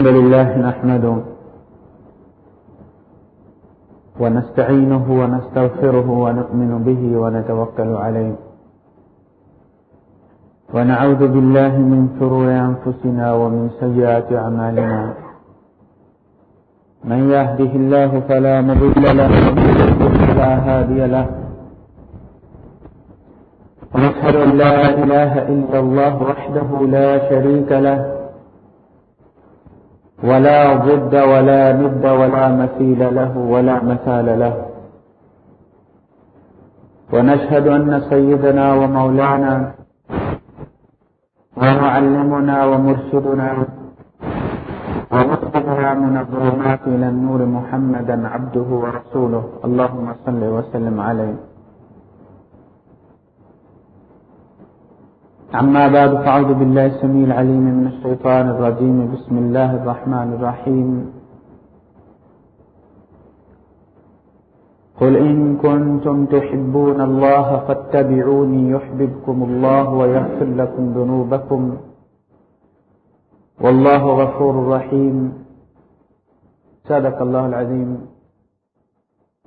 الحمد لله نحمده ونستعينه ونستغفره ونؤمن به ونتوكل عليه ونعوذ بالله من شرور أنفسنا ومن سيئات أعمالنا من يهده الله فلا مضل له فلا هادي له ونشهد أن لا إله إلا الله وحده لا شريك له ولا ضد ولا ند ولا مثيل له ولا مثال له. ونشهد أن سيدنا ومولانا ومعلمنا ومرشدنا ومخرجنا من الظلمات إلى النور محمدا عبده ورسوله. اللهم صل وسلم عليه. أما بعد، فأعوذ بالله السميع العليم من الشيطان الرجيم. بسم الله الرحمن الرحيم. قل إن كنتم تحبون الله فاتبعوني يحببكم الله ويغفر لكم ذنوبكم. والله غفور رحيم. صدق الله العظيم.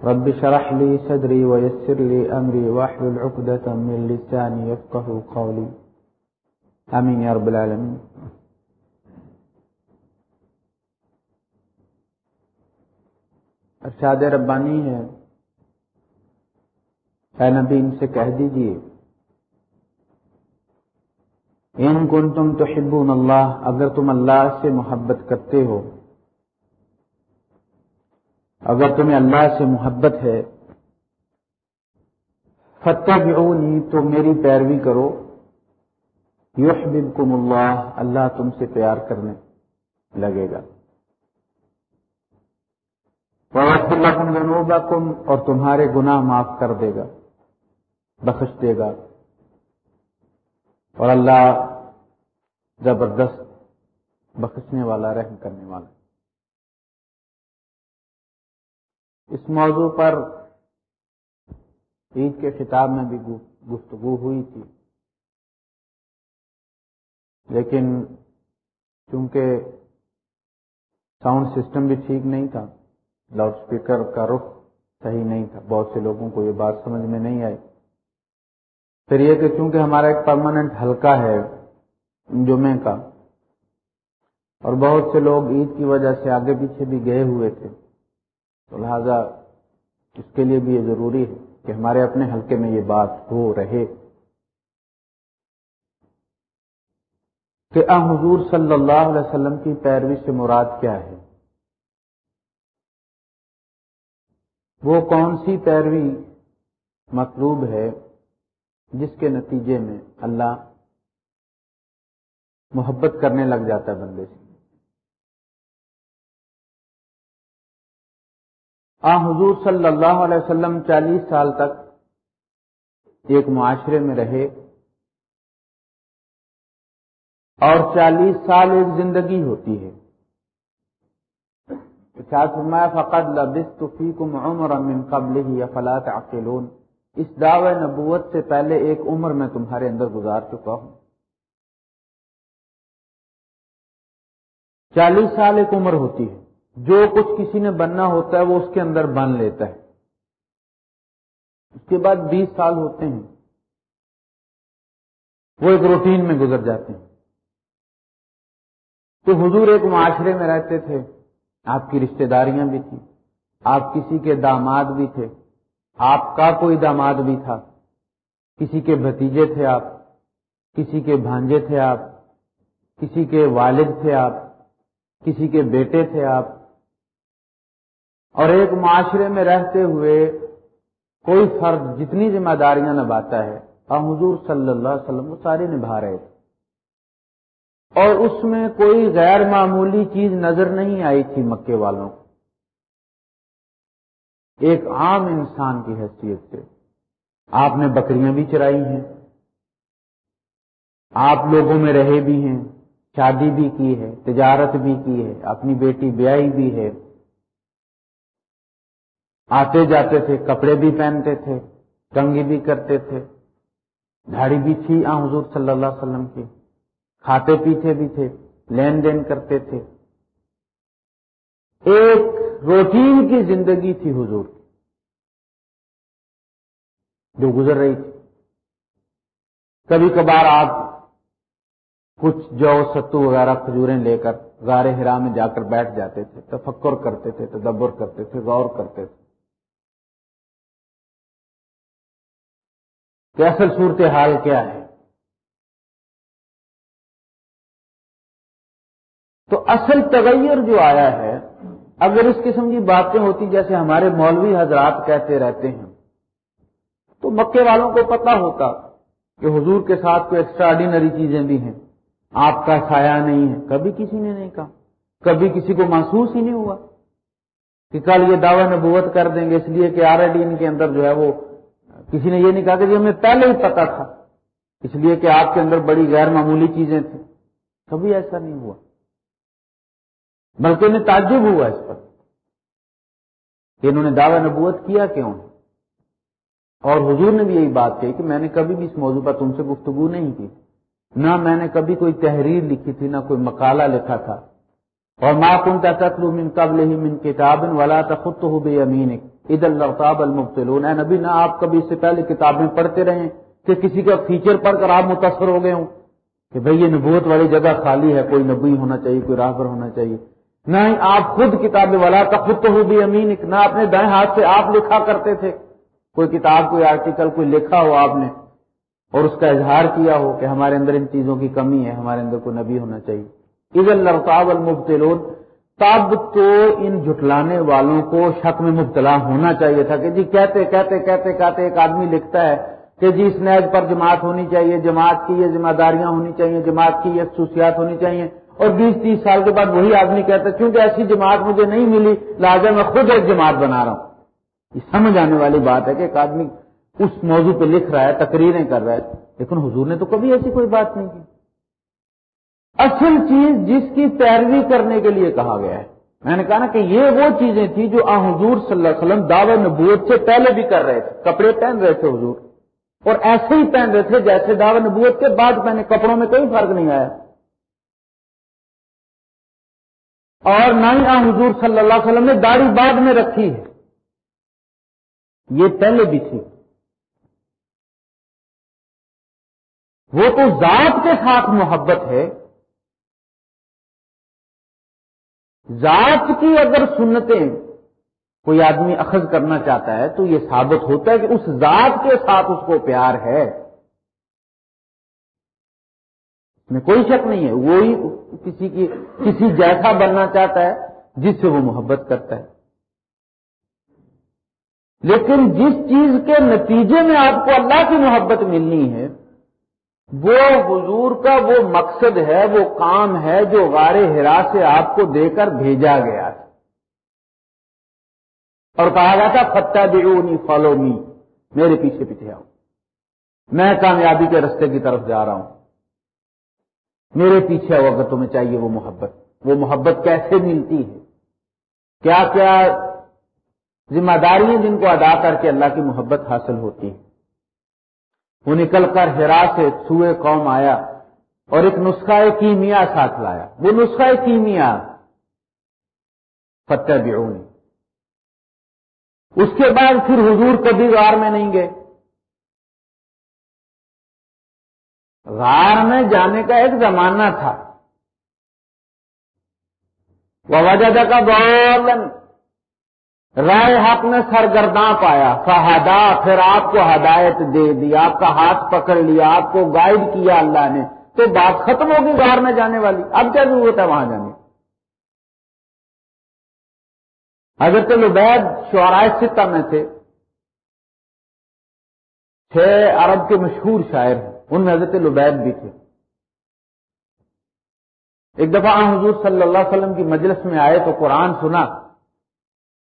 رب شرح لي صدري ويسر لي أمري واحلل عقدة من لساني يفقه قولي. آمین یا رب العالمین ارشاد ربانی ہے اے نبی ان سے کہہ دیجیے، ان کن تم تو اللہ، اگر تم اللہ سے محبت کرتے ہو، اگر تمہیں اللہ سے محبت ہے فتح تو میری پیروی کرو یحببکم اللہ اللہ تم سے پیار کرنے لگے گا۔ ذنوبکم اور تمہارے گناہ معاف کر دے گا، بخش دے گا۔ اور اللہ زبردست بخشنے والا، رحم کرنے والا۔ اس موضوع پر عید کے خطاب میں بھی گفتگو ہوئی تھی۔ لیکن چونکہ ساؤنڈ سسٹم بھی ٹھیک نہیں تھا لاؤڈ اسپیکر کا رخ صحیح نہیں تھا، بہت سے لوگوں کو یہ بات سمجھ میں نہیں آئی۔ پھر یہ کہ چونکہ ہمارا ایک پرماننٹ ہلکا ہے جمعے کا، اور بہت سے لوگ عید کی وجہ سے آگے پیچھے بھی گئے ہوئے تھے، تو لہذا اس کے لیے بھی یہ ضروری ہے کہ ہمارے اپنے حلقے میں یہ بات ہو رہے۔ کہ آ حضور صلی اللہ علیہ وسلم کی پیروی سے مراد کیا ہے؟ وہ کون سی پیروی مطلوب ہے جس کے نتیجے میں اللہ محبت کرنے لگ جاتا ہے بندے سے؟ آ حضور صلی اللہ علیہ وسلم چالیس سال تک ایک معاشرے میں رہے اور چالیس سال ایک زندگی ہوتی ہے۔ فرمایا فقط لبست فیکم عمر من قبل ہی عقلون اس دعوی نبوت سے پہلے ایک عمر میں تمہارے اندر گزار چکا ہوں۔ چالیس سال ایک عمر ہوتی ہے۔ جو کچھ کسی نے بننا ہوتا ہے وہ اس کے اندر بن لیتا ہے۔ اس کے بعد بیس سال ہوتے ہیں۔ وہ ایک روٹین میں گزر جاتے ہیں۔ تو حضور ایک معاشرے میں رہتے تھے۔ آپ کی رشتہ داریاں بھی تھیں۔ آپ کسی کے داماد بھی تھے۔ آپ کا کوئی داماد بھی تھا۔ کسی کے بھتیجے تھے آپ۔ کسی کے بھانجے تھے آپ۔ کسی کے والد تھے آپ۔ کسی کے بیٹے تھے آپ۔ اور ایک معاشرے میں رہتے ہوئے کوئی فرد جتنی ذمہ داریاں نبھاتا ہے اور حضور صلی اللہ علیہ وسلم وہ سارے نبھا رہے تھے۔ اور اس میں کوئی غیر معمولی چیز نظر نہیں آئی تھی مکے والوں کو۔ ایک عام انسان کی حیثیت سے۔ آپ نے بکریاں بھی چرائی ہیں۔ آپ لوگوں میں رہے بھی ہیں۔ شادی بھی کی ہے، تجارت بھی کی ہے، اپنی بیٹی بیائی بھی ہے۔ آتے جاتے تھے، کپڑے بھی پہنتے تھے کنگی بھی کرتے تھے۔ دھاڑی بھی تھی آ حضور صلی اللہ علیہ وسلم کی۔ کھاتے پیتے بھی تھے، لین دین کرتے تھے۔ ایک روٹین کی زندگی تھی حضور کی، جو گزر رہی تھی۔ کبھی کبھار آپ کچھ جو ستو وغیرہ کھجوریں لے کر غار ہرا میں جا کر بیٹھ جاتے تھے، تفکر کرتے تھے، تدبر کرتے تھے، غور کرتے تھے۔ کہ اصل صورت حال کیا ہے؟ تو اصل تغیر جو آیا ہے، اگر اس قسم کی باتیں ہوتی جیسے ہمارے مولوی حضرات کہتے رہتے ہیں، تو مکے والوں کو پتا ہوتا کہ حضور کے ساتھ کوئی ایکسٹراڈینری چیزیں بھی ہیں۔ آپ کا سایہ نہیں ہے۔ کبھی کسی نے نہیں کہا۔ کبھی کسی کو محسوس ہی نہیں ہوا کہ کل یہ دعوی نبوت کر دیں گے، اس لیے کہ آر ڈی ان کے اندر جو ہے وہ کسی نے یہ نہیں کہا کہ جی ہمیں پہلے ہی پتا تھا۔ اس لیے کہ آپ کے اندر بڑی غیر معمولی چیزیں تھیں۔ کبھی ایسا نہیں ہوا۔ بلکہ انہیں تعجب ہوا اس پر کہ انہوں نے دعوی نبوت کیا کیوں؟ اور حضور نے بھی یہی بات کہی کہ میں نے کبھی بھی اس موضوع پر تم سے گفتگو نہیں کی۔ نہ میں نے کبھی کوئی تحریر لکھی تھی، نہ کوئی مقالہ لکھا تھا۔ اور ماں کن تتلو من قبل ہی من کتاب والا تخت ہو بے امین عید الرتاب المبتلون اے نبی، نہ آپ کبھی اس سے پہلے کتابیں پڑھتے رہے کہ کسی کا فیچر پڑھ کر آپ متاثر ہو گئے ہوں کہ بھئی یہ نبوت والی جگہ خالی ہے، کوئی نبی ہونا چاہیے، کوئی راہبر ہونا چاہیے۔ نہ ہی آپ خود کتاب والا تخت ہو بے امین نہ اپنے دائیں ہاتھ سے آپ لکھا کرتے تھے۔ کوئی کتاب، کوئی آرٹیکل کوئی لکھا ہو آپ نے اور اس کا اظہار کیا ہو کہ ہمارے اندر ان چیزوں کی کمی ہے، ہمارے اندر کوئی نبی ہونا چاہیے۔ عید الرتاب المبتلون، تب تو ان جھٹلانے والوں کو شک میں مبتلا ہونا چاہیے تھا کہ جی کہتے کہتے کہتے کہتے ایک آدمی لکھتا ہے کہ جی اس نیز پر جماعت ہونی چاہیے، جماعت کی یہ ذمہ داریاں ہونی چاہیے، جماعت کی یہ خصوصیات ہونی چاہیے۔ اور بیس تیس سال کے بعد وہی آدمی کہتا ہے، کیونکہ ایسی جماعت مجھے نہیں ملی، لہٰذا میں خود ایک جماعت بنا رہا ہوں. یہ سمجھ آنے والی بات ہے کہ ایک آدمی اس موضوع پہ لکھ رہا ہے، تقریریں کر رہا ہے، لیکن حضور نے تو کبھی ایسی کوئی بات نہیں کی۔ اصل چیز جس کی پیروی کرنے کے لیے کہا گیا ہے۔ میں نے کہا نا کہ یہ وہ چیزیں تھیں جو آ حضور صلی اللہ علیہ وسلم دعوی نبوت سے پہلے بھی کر رہے تھے۔ کپڑے پہن رہے تھے حضور، اور ایسے ہی پہن رہے تھے جیسے دعوی نبوت کے بعد پہنے کپڑوں میں کوئی فرق نہیں آیا۔ اور نہ ہی آ حضور صلی اللہ علیہ وسلم نے داڑھی بعد میں رکھی ہے۔ یہ پہلے بھی تھی۔ وہ تو ذات کے ساتھ محبت ہے۔ ذات کی اگر سنتیں کوئی آدمی اخذ کرنا چاہتا ہے تو یہ ثابت ہوتا ہے کہ اس ذات کے ساتھ اس کو پیار ہے۔ میں کوئی شک نہیں ہے، وہی کسی کی، کسی جیسا بننا چاہتا ہے، جس سے وہ محبت کرتا ہے۔ لیکن جس چیز کے نتیجے میں آپ کو اللہ کی محبت ملنی ہے، وہ حضور کا وہ مقصد ہے، وہ کام ہے جو غار ہرا سے آپ کو دے کر بھیجا گیا تھا۔ اور کہا گیا تھا فتح بیونی فالو می میرے پیچھے پیچھے آؤ۔ میں کامیابی کے رستے کی طرف جا رہا ہوں۔ میرے پیچھے آؤ، اگر تمہیں چاہیے وہ محبت۔ وہ محبت کیسے ملتی ہے؟ کیا کیا ذمہ داریاں جن کو ادا کر کے اللہ کی محبت حاصل ہوتی ہے؟ وہ نکل کر ہرا سے سوئے قوم آیا اور ایک نسخہ کیمیا ساتھ لایا۔ وہ نسخہ کیمیا۔ فتح بیونی اس کے بعد پھر حضور کبھی غار میں نہیں گئے۔ غار میں جانے کا ایک زمانہ تھا۔ وجہ کا گولن رائے حق نے سرگرداں پایا۔ فہدا، پھر آپ کو ہدایت دے دی۔ آپ کا ہاتھ پکڑ لیا، آپ کو گائیڈ کیا اللہ نے۔ تو بات ختم ہوگی غار میں جانے والی۔ اب کیا ضرورت ہے وہاں جانے؟ حضرت لبید شعرائے ستہ میں تھے۔ چھ عرب کے مشہور شاعر۔ ہیں ان میں حضرت لبید بھی تھے۔ ایک دفعہ حضور صلی اللہ علیہ وسلم کی مجلس میں آئے تو قرآن سنا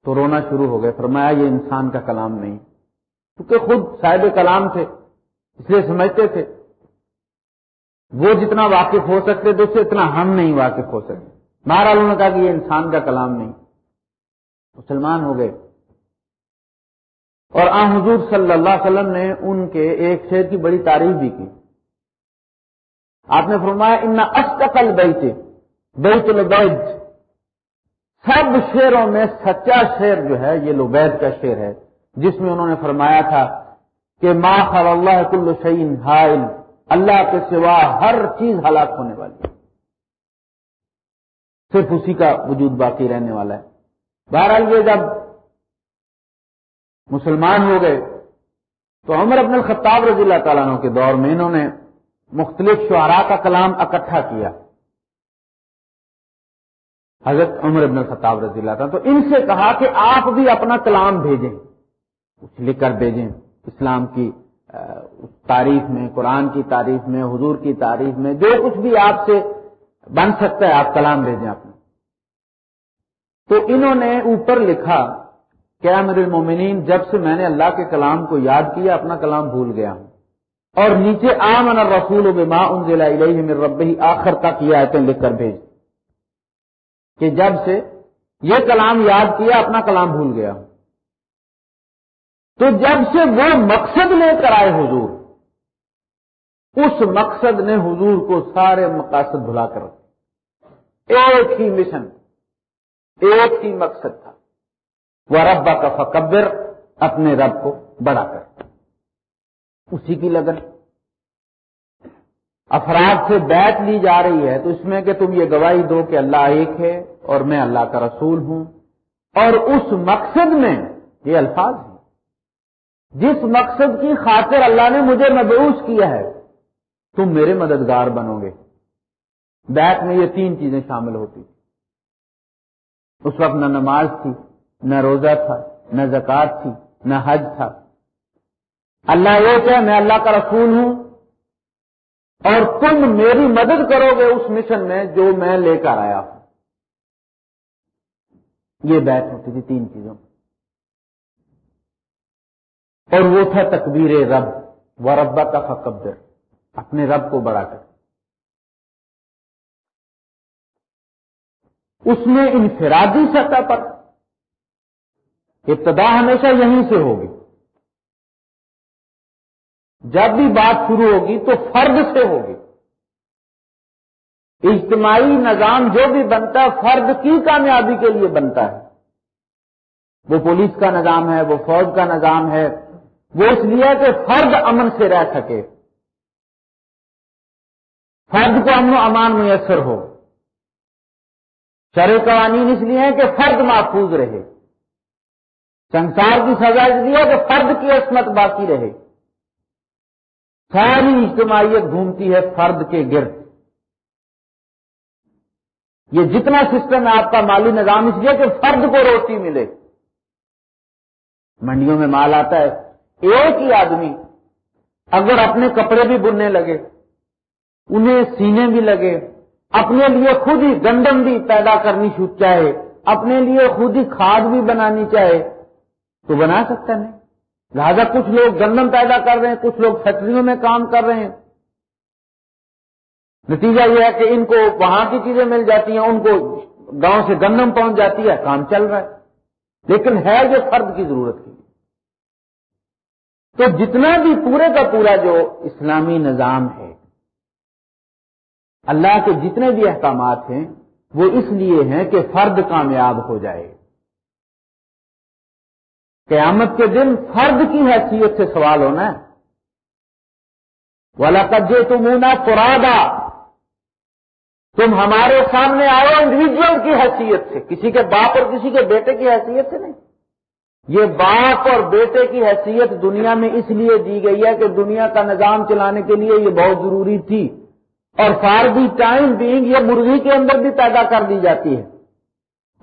تو رونا شروع ہو گئے، فرمایا یہ انسان کا کلام نہیں۔ کیونکہ خود صاحب کلام تھے، اس لیے سمجھتے تھے۔ وہ جتنا واقف ہو سکتے تھے، اس سے اتنا ہم نہیں واقف ہو سکتے۔ مہاراج نے کہا کہ یہ انسان کا کلام نہیں۔ مسلمان ہو گئے۔ اور آ حضور صلی اللہ علیہ وسلم نے ان کے ایک شہر کی بڑی تعریف بھی کی۔ آپ نے فرمایا ان اشتقل بیت بیت البید سب شیروں میں سچا شیر جو ہے، یہ لبید کا شیر ہے، جس میں انہوں نے فرمایا تھا کہ ما خل اللہ کل شعین حائل، اللہ کے سوا ہر چیز ہلاک ہونے والی ہے۔ صرف اسی کا وجود باقی رہنے والا ہے۔ بہرحال یہ جب مسلمان ہو گئے، تو عمر ابن الخطاب رضی اللہ تعالیٰ عنہ کے دور میں انہوں نے مختلف شعراء کا کلام اکٹھا کیا۔ حضرت عمر ابن الخطاب رضی اللہ تعالیٰ تو ان سے کہا کہ آپ بھی اپنا کلام بھیجیں، کچھ لکھ کر بھیجیں۔ اسلام کی تعریف میں، قرآن کی تعریف میں، حضور کی تعریف میں، جو کچھ بھی آپ سے بن سکتا ہے، آپ کلام بھیجیں اپنا۔ تو انہوں نے اوپر لکھا کہ امر المومنین، جب سے میں نے اللہ کے کلام کو یاد کیا، اپنا کلام بھول گیا ہوں۔ اور نیچے آمن رسول و بما انزل الیہ من ربی آخر تک یہ آیتیں لکھ کر بھیج۔ کہ جب سے یہ کلام یاد کیا، اپنا کلام بھول گیا۔ ہوں تو جب سے وہ مقصد لے کر آئے حضور، اس مقصد نے حضور کو سارے مقاصد بھلا کر رکھے۔ ایک ہی مشن ایک ہی مقصد تھا۔ وہ ربا کا فکبر اپنے رب کو بڑا کر۔ اسی کی لگن۔ افراد سے بیت لی جا رہی ہے تو اس میں کہ تم یہ گواہی دو کہ اللہ ایک ہے اور میں اللہ کا رسول ہوں۔ اور اس مقصد میں یہ الفاظ ہیں۔ جس مقصد کی خاطر اللہ نے مجھے مبعوث کیا ہے، تم میرے مددگار بنو گے۔ بیت میں یہ تین چیزیں شامل ہوتی۔ اس وقت نہ نماز تھی، نہ روزہ تھا، نہ زکات تھی، نہ حج تھا۔ اللہ یہ کہ میں اللہ کا رسول ہوں اور تم میری مدد کرو گے اس مشن میں جو میں لے کر آیا ہوں۔ یہ بیت ہوتی تھی تین چیزوں۔ اور وہ تھا تکبیر رب۔ و ربا کا فقبر اپنے رب کو بڑا کر۔ اس میں انفرادی سطح پر۔ ابتدا ہمیشہ یہیں سے ہوگی۔ جب بھی بات شروع ہوگی تو فرد سے ہوگی۔ اجتماعی نظام جو بھی بنتا ہے، فرد کی کامیابی کے لیے بنتا ہے۔ وہ پولیس کا نظام ہے، وہ فوج کا نظام ہے۔ وہ اس لیے کہ فرد امن سے رہ سکے۔ فرد کو امن و امان میسر ہو۔ شرح قوانین اس لیے ہیں کہ فرد محفوظ رہے۔ سنسار کی سزا اس لیے کہ فرد کی عصمت باقی رہے۔ ساری اجتماعیت گھومتی ہے فرد کے گرد۔ یہ جتنا سسٹم ہے آپ کا مالی نظام، اس لیے کہ فرد کو روٹی ملے۔ منڈیوں میں مال آتا ہے، ایک ہی آدمی اگر اپنے کپڑے بھی بننے لگے، انہیں سینے بھی لگے، اپنے لیے خود ہی گندم بھی پیدا کرنی چاہے، اپنے لیے خود ہی کھاد بھی بنانی چاہے، تو بنا سکتا نہیں۔ لہذا کچھ لوگ گندم پیدا کر رہے ہیں، کچھ لوگ فیکٹریوں میں کام کر رہے ہیں۔ نتیجہ یہ ہے کہ ان کو وہاں کی چیزیں مل جاتی ہیں، ان کو گاؤں سے گندم پہنچ جاتی ہے، کام چل رہا ہے۔ لیکن ہے جو فرد کی ضرورت کی۔ تو جتنا بھی پورے کا پورا جو اسلامی نظام ہے، اللہ کے جتنے بھی احکامات ہیں، وہ اس لیے ہیں کہ فرد کامیاب ہو جائے۔ قیامت کے دن فرد کی حیثیت سے سوال ہونا ہے۔ والا کجے تم فرادا تم ہمارے سامنے آؤ انڈیویجل کی حیثیت سے، کسی کے باپ اور کسی کے بیٹے کی حیثیت سے نہیں۔ یہ باپ اور بیٹے کی حیثیت دنیا میں اس لیے دی گئی ہے کہ دنیا کا نظام چلانے کے لیے یہ بہت ضروری تھی۔ اور فار دی ٹائم بینگ یہ مرغی کے اندر بھی پیدا کر دی جاتی ہے۔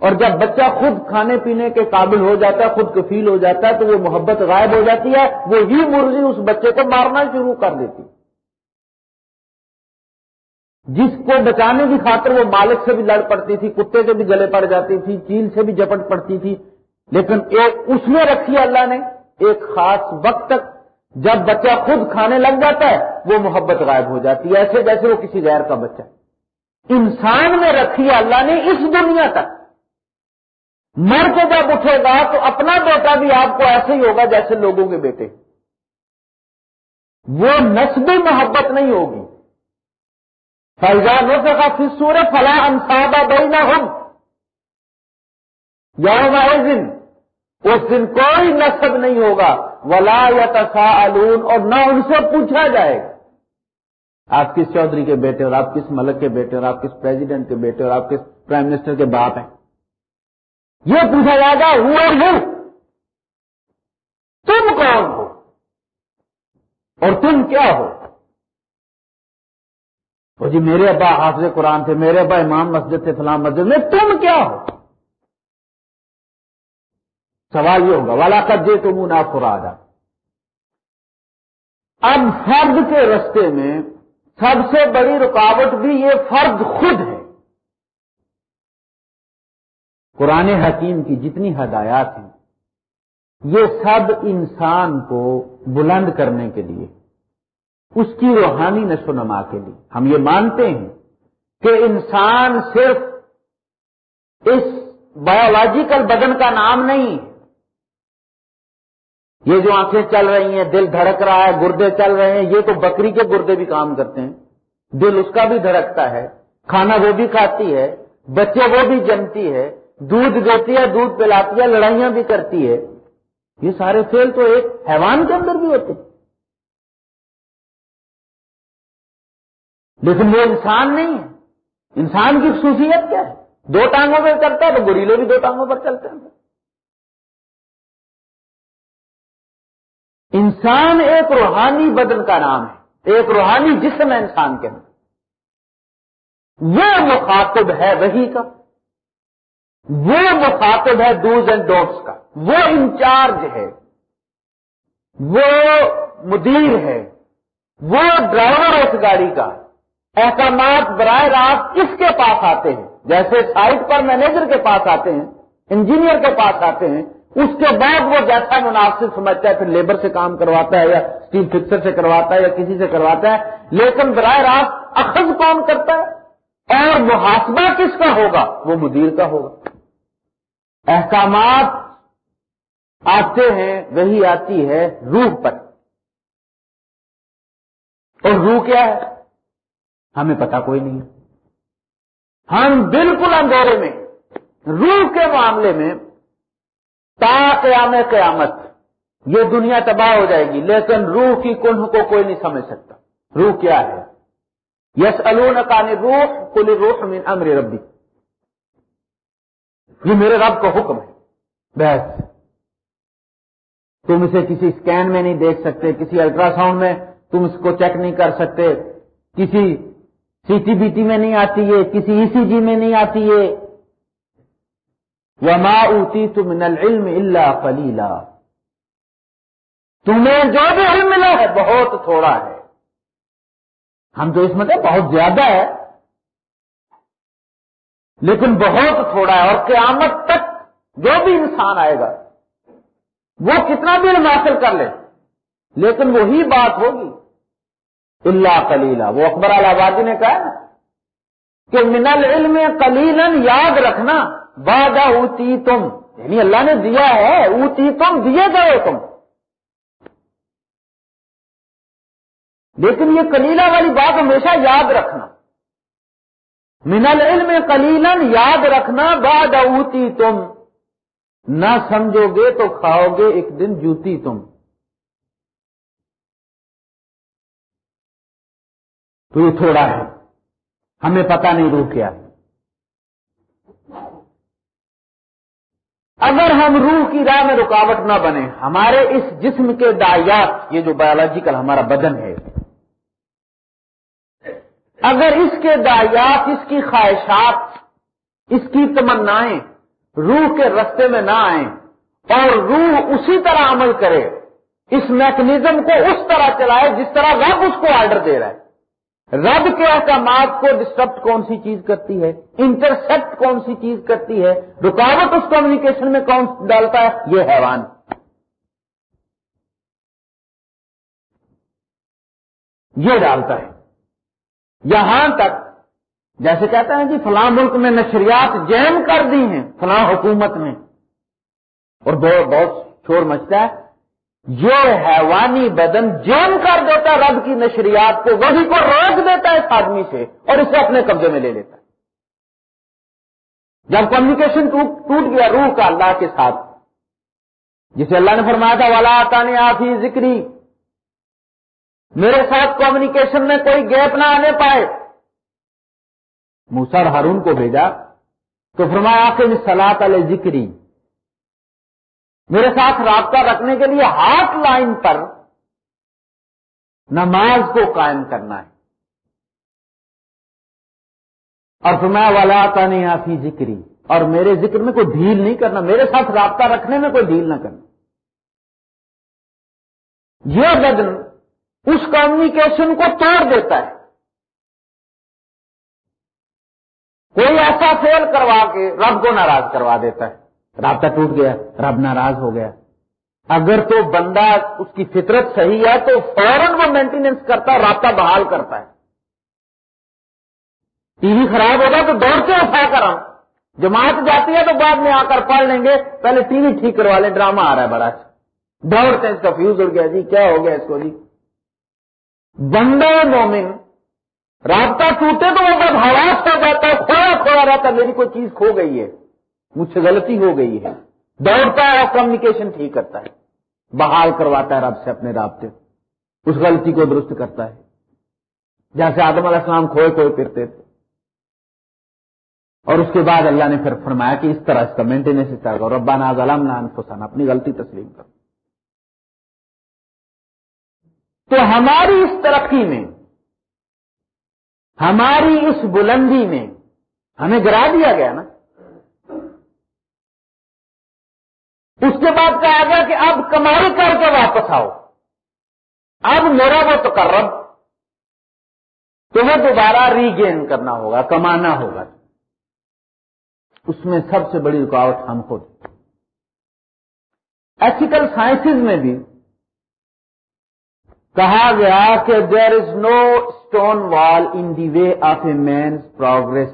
اور جب بچہ خود کھانے پینے کے قابل ہو جاتا ہے، خود کفیل ہو جاتا ہے، تو وہ محبت غائب ہو جاتی ہے۔ وہ ہی مرغی اس بچے کو مارنا شروع کر دیتی۔ جس کو بچانے کی خاطر وہ مالک سے بھی لڑ پڑتی تھی، کتے سے بھی گلے پڑ جاتی تھی، چیل سے بھی جپٹ پڑتی تھی۔ لیکن ایک اس میں رکھی اللہ نے۔ ایک خاص وقت تک جب بچہ خود کھانے لگ جاتا ہے، وہ محبت غائب ہو جاتی ہے۔ ایسے جیسے وہ کسی غیر کا بچہ۔ انسان میں رکھی اللہ نے اس دنیا تک۔ مر کے جب اٹھے گا تو اپنا بیٹا بھی آپ کو ایسے ہی ہوگا جیسے لوگوں کے بیٹے۔ وہ نسبی محبت نہیں ہوگی۔ فیضان ہو سکا پھر سورے فلاں انصابہ بہنا ہم یوم دن اس دن کوئی نصب نہیں ہوگا۔ ولا یا تصا اور نہ ان سے پوچھا جائے۔ گا آپ کس چودھری کے بیٹے اور آپ کس ملک کے بیٹے اور آپ کس پریزیڈنٹ کے بیٹے اور آپ کس پرائم منسٹر کے باپ ہیں؟ یہ پوچھا جائے گا ہو تم کون ہو؟ اور تم کیا ہو؟ وہ جی میرے ابا حافظ قرآن تھے، میرے ابا امام مسجد تھے، فلاں مسجد میں تم کیا ہو؟ سوال یہ ہوگا، والا کر دے تو منہ نہ اب فرد کے رستے میں سب سے بڑی رکاوٹ بھی یہ فرد خود ہے۔ قرآن حکیم کی جتنی ہدایات ہیں، یہ سب انسان کو بلند کرنے کے لیے، اس کی روحانی نشو نما کے لیے۔ ہم یہ مانتے ہیں کہ انسان صرف اس بایولوجیکل بدن کا نام نہیں یہ جو آنکھیں چل رہی ہیں، دل دھڑک رہا ہے، گردے چل رہے ہیں، یہ تو بکری کے گردے بھی کام کرتے ہیں۔ دل اس کا بھی دھڑکتا ہے، کھانا وہ بھی کھاتی ہے، بچے وہ بھی جمتی ہے۔ دودھ دیتی ہے، دودھ پلاتی ہے، لڑائیاں بھی کرتی ہے۔ یہ سارے فیل تو ایک حیوان کے اندر بھی ہوتے ہیں۔ لیکن وہ انسان نہیں ہے۔ انسان کی خصوصیت کیا ہے؟ دو ٹانگوں پہ چلتا ہے تو گریلے بھی دو ٹانگوں پر چلتے ہیں۔ انسان ایک روحانی بدن کا نام ہے۔ ایک روحانی جسم ہے انسان کے اندر۔ وہ مخاطب ہے وہی کا۔ وہ مخاطب ہے ڈوز اینڈ ڈوٹس کا۔ وہ انچارج ہے۔ وہ مدیر ہے۔ وہ ڈرائیور اس گاڑی کا۔ احکامات براہ راست اس کے پاس آتے ہیں؟ جیسے سائٹ پر مینیجر کے پاس آتے ہیں انجینئر کے پاس آتے ہیں، اس کے بعد وہ جیسا مناسب سمجھتا ہے، پھر لیبر سے کام کرواتا ہے یا اسٹیل فکسر سے کرواتا ہے یا کسی سے کرواتا ہے، لیکن براہ راست اخذ کون کرتا ہے؟ اور محاسبہ کس کا ہوگا؟ وہ مدیر کا ہوگا۔ احکامات آتے ہیں، وہی آتی ہے روح پر۔ اور روح کیا ہے؟ ہمیں پتا کوئی نہیں۔ ہم بالکل اندھیرے میں، روح کے معاملے میں تا قیام قیامت یہ دنیا تباہ ہو جائے گی، لیکن روح کی کنہ کو کوئی نہیں سمجھ سکتا۔ روح کیا ہے؟ یس الکان روح کل روح من امر ربی یہ میرے رب کا حکم ہے۔ بس۔ تم اسے کسی اسکین میں نہیں دیکھ سکتے، کسی الٹرا ساؤنڈ میں تم اس کو چیک نہیں کر سکتے۔ کسی سی ٹی بی ٹی میں نہیں آتی ہے کسی ای سی جی میں نہیں آتی ہے وما اوتی تم العلم اللہ کلیلا تمہیں جو بھی علم ملا ہے، بہت تھوڑا ہے۔ ہم تو اس میں بہت زیادہ ہے۔ لیکن بہت تھوڑا ہے اور قیامت تک جو بھی انسان آئے گا، وہ کتنا بھی علم حاصل کر لے، لیکن وہی بات ہوگی۔ اللہ کلیلہ وہ اکبر آبادی نے کہا کہ من العلم کلیلن یاد رکھنا وعدہ اوتی تم یعنی اللہ نے دیا ہے اوتی تم دیے گئے تم۔ لیکن یہ کلیلہ والی بات ہمیشہ یاد رکھنا۔ من العلم کلیلن یاد رکھنا، بعد اوتی تم۔ نہ سمجھو گے تو کھاؤ گے، ایک دن جوتی تم۔ تو یہ تھوڑا ہے۔ ہمیں پتا نہیں روح کیا۔ اگر ہم روح کی راہ میں رکاوٹ نہ بنے، ہمارے اس جسم کے دائیات یہ جو بایولوجیکل ہمارا بدن ہے اگر اس کے دائیات اس کی خواہشات، اس کی تمنائیں روح کے رستے میں نہ آئیں اور روح اسی طرح عمل کرے، اس میکنیزم کو اس طرح چلائے جس طرح رب اس کو آرڈر دے رہا ہے۔ رب کے احکامات کو ڈسٹرب کون سی چیز کرتی ہے؟ انٹرسپٹ کون سی چیز کرتی ہے؟ رکاوٹ اس کمیونیکیشن میں کون ڈالتا ہے؟ یہ حیوان۔ یہ ڈالتا ہے۔ یہاں تک، جیسے کہتے ہیں کہ فلاں ملک میں نشریات جیم کر دی ہیں، فلاں حکومت نے۔ اور بہت شور مچتا ہے۔ یہ حیوانی بدن جیم کر دیتا ہے، رب کی نشریات کو، وہی کو روک دیتا ہے اس آدمی سے، اور اسے اپنے قبضے میں لے لیتا ہے۔ جب کمیونیکیشن ٹوٹ گیا، روح کا اللہ کے ساتھ۔ جسے اللہ نے فرمایا تھا والا نے آپ ہی ذکری میرے ساتھ کمیونیکیشن میں کوئی گیپ نہ آنے پائے۔ موسر ہارون کو بھیجا تو فرمایا کہ سلاد علیہ ذکری۔ میرے ساتھ رابطہ رکھنے کے لیے ہاتھ لائن پر نماز کو قائم کرنا ہے۔ اور فرمایا والا آتا نہیں ذکری اور میرے ذکر میں کوئی ڈھیل نہیں کرنا، میرے ساتھ رابطہ رکھنے میں کوئی ڈھیل نہ کرنا۔ یہ بدن اس کمیونیکیشن کو توڑ دیتا ہے۔ کوئی ایسا فیل کروا کے رب کو ناراض کروا دیتا ہے۔ رابطہ ٹوٹ گیا، رب ناراض ہو گیا۔ اگر تو بندہ اس کی فطرت صحیح ہے تو فوراً وہ مینٹیننس کرتا ہے رابطہ بحال کرتا ہے۔ ٹی وی خراب ہوگا تو دوڑ کے اٹھا کر ہم جماعت جاتی ہے تو بعد میں آ کر پڑھ لیں گے۔ پہلے ٹی وی ٹھیک کروا لیں، ڈرامہ آ رہا ہے بڑا۔ اچھا دوڑتے اس کا فیوز اڑ گیا۔ جی کیا ہو گیا اس کو؟ جی بندہ مومن، رابطہ ٹوٹے تو وہ جب حواس ہو جاتا ہے، کھویا کھویا رہتا میری کوئی چیز کھو گئی ہے، مجھ سے غلطی ہو گئی ہے۔ دوڑتا ہے اور کمیونیکیشن ٹھیک کرتا ہے، بحال کرواتا ہے رب سے اپنے رابطے۔ اس غلطی کو درست کرتا ہے۔ جیسے آدم علیہ السلام کھوئے کھوئے پھرتے تھے۔ اور اس کے بعد اللہ نے پھر فرمایا کہ اس طرح اس کا مینٹیننس اس طرح ربا ناز علم نان اپنی غلطی تسلیم کر تو ہماری اس ترقی میں، ہماری اس بلندی میں ہمیں گرا دیا گیا نا۔ اس کے بعد کہا گیا کہ اب کمائی کر کے واپس آؤ۔ اب میرا وہ تو کر رب تمہیں دوبارہ ریگین کرنا ہوگا، کمانا ہوگا۔ اس میں سب سے بڑی رکاوٹ ہم خود۔ ایتھیکل سائنسز میں بھی کہا گیا کہ دیر is no stone wall in the way of a man's progress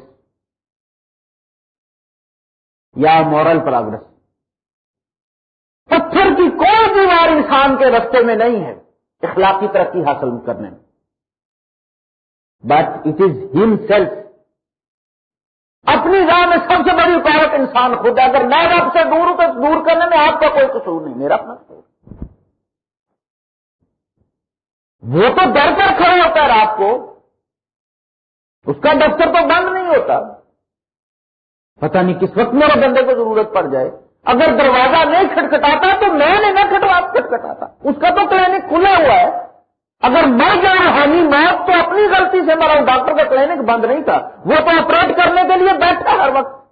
یا مورل پروگرس پتھر کی کوئی دیوار انسان کے رستے میں نہیں ہے اخلاقی ترقی حاصل کرنے میں۔ بٹ اٹ از ہم سیلف اپنی راہ میں سب سے بڑی رکاوٹ انسان خود ہے۔ اگر میں رب سے دور تو دور کرنے میں آپ کا کوئی قصور نہیں، میرا اپنا قصور۔ وہ تو ڈر کر کھڑے ہوتا ہے رات کو۔ اس کا دفتر تو بند نہیں ہوتا۔ پتہ نہیں کس وقت میرے بندے کو ضرورت پڑ جائے۔ اگر دروازہ نہیں کھٹکھٹاتا تو میں نے نہ کھٹکھٹاتا۔ اس کا تو کلینک کھلا ہوا ہے۔ اگر میں جا ہانی موت تو اپنی غلطی سے مرا۔ ہوں ڈاکٹر کا کلینک بند نہیں تھا۔ وہ تو آپریٹ کرنے کے لیے بیٹھا ہر وقت۔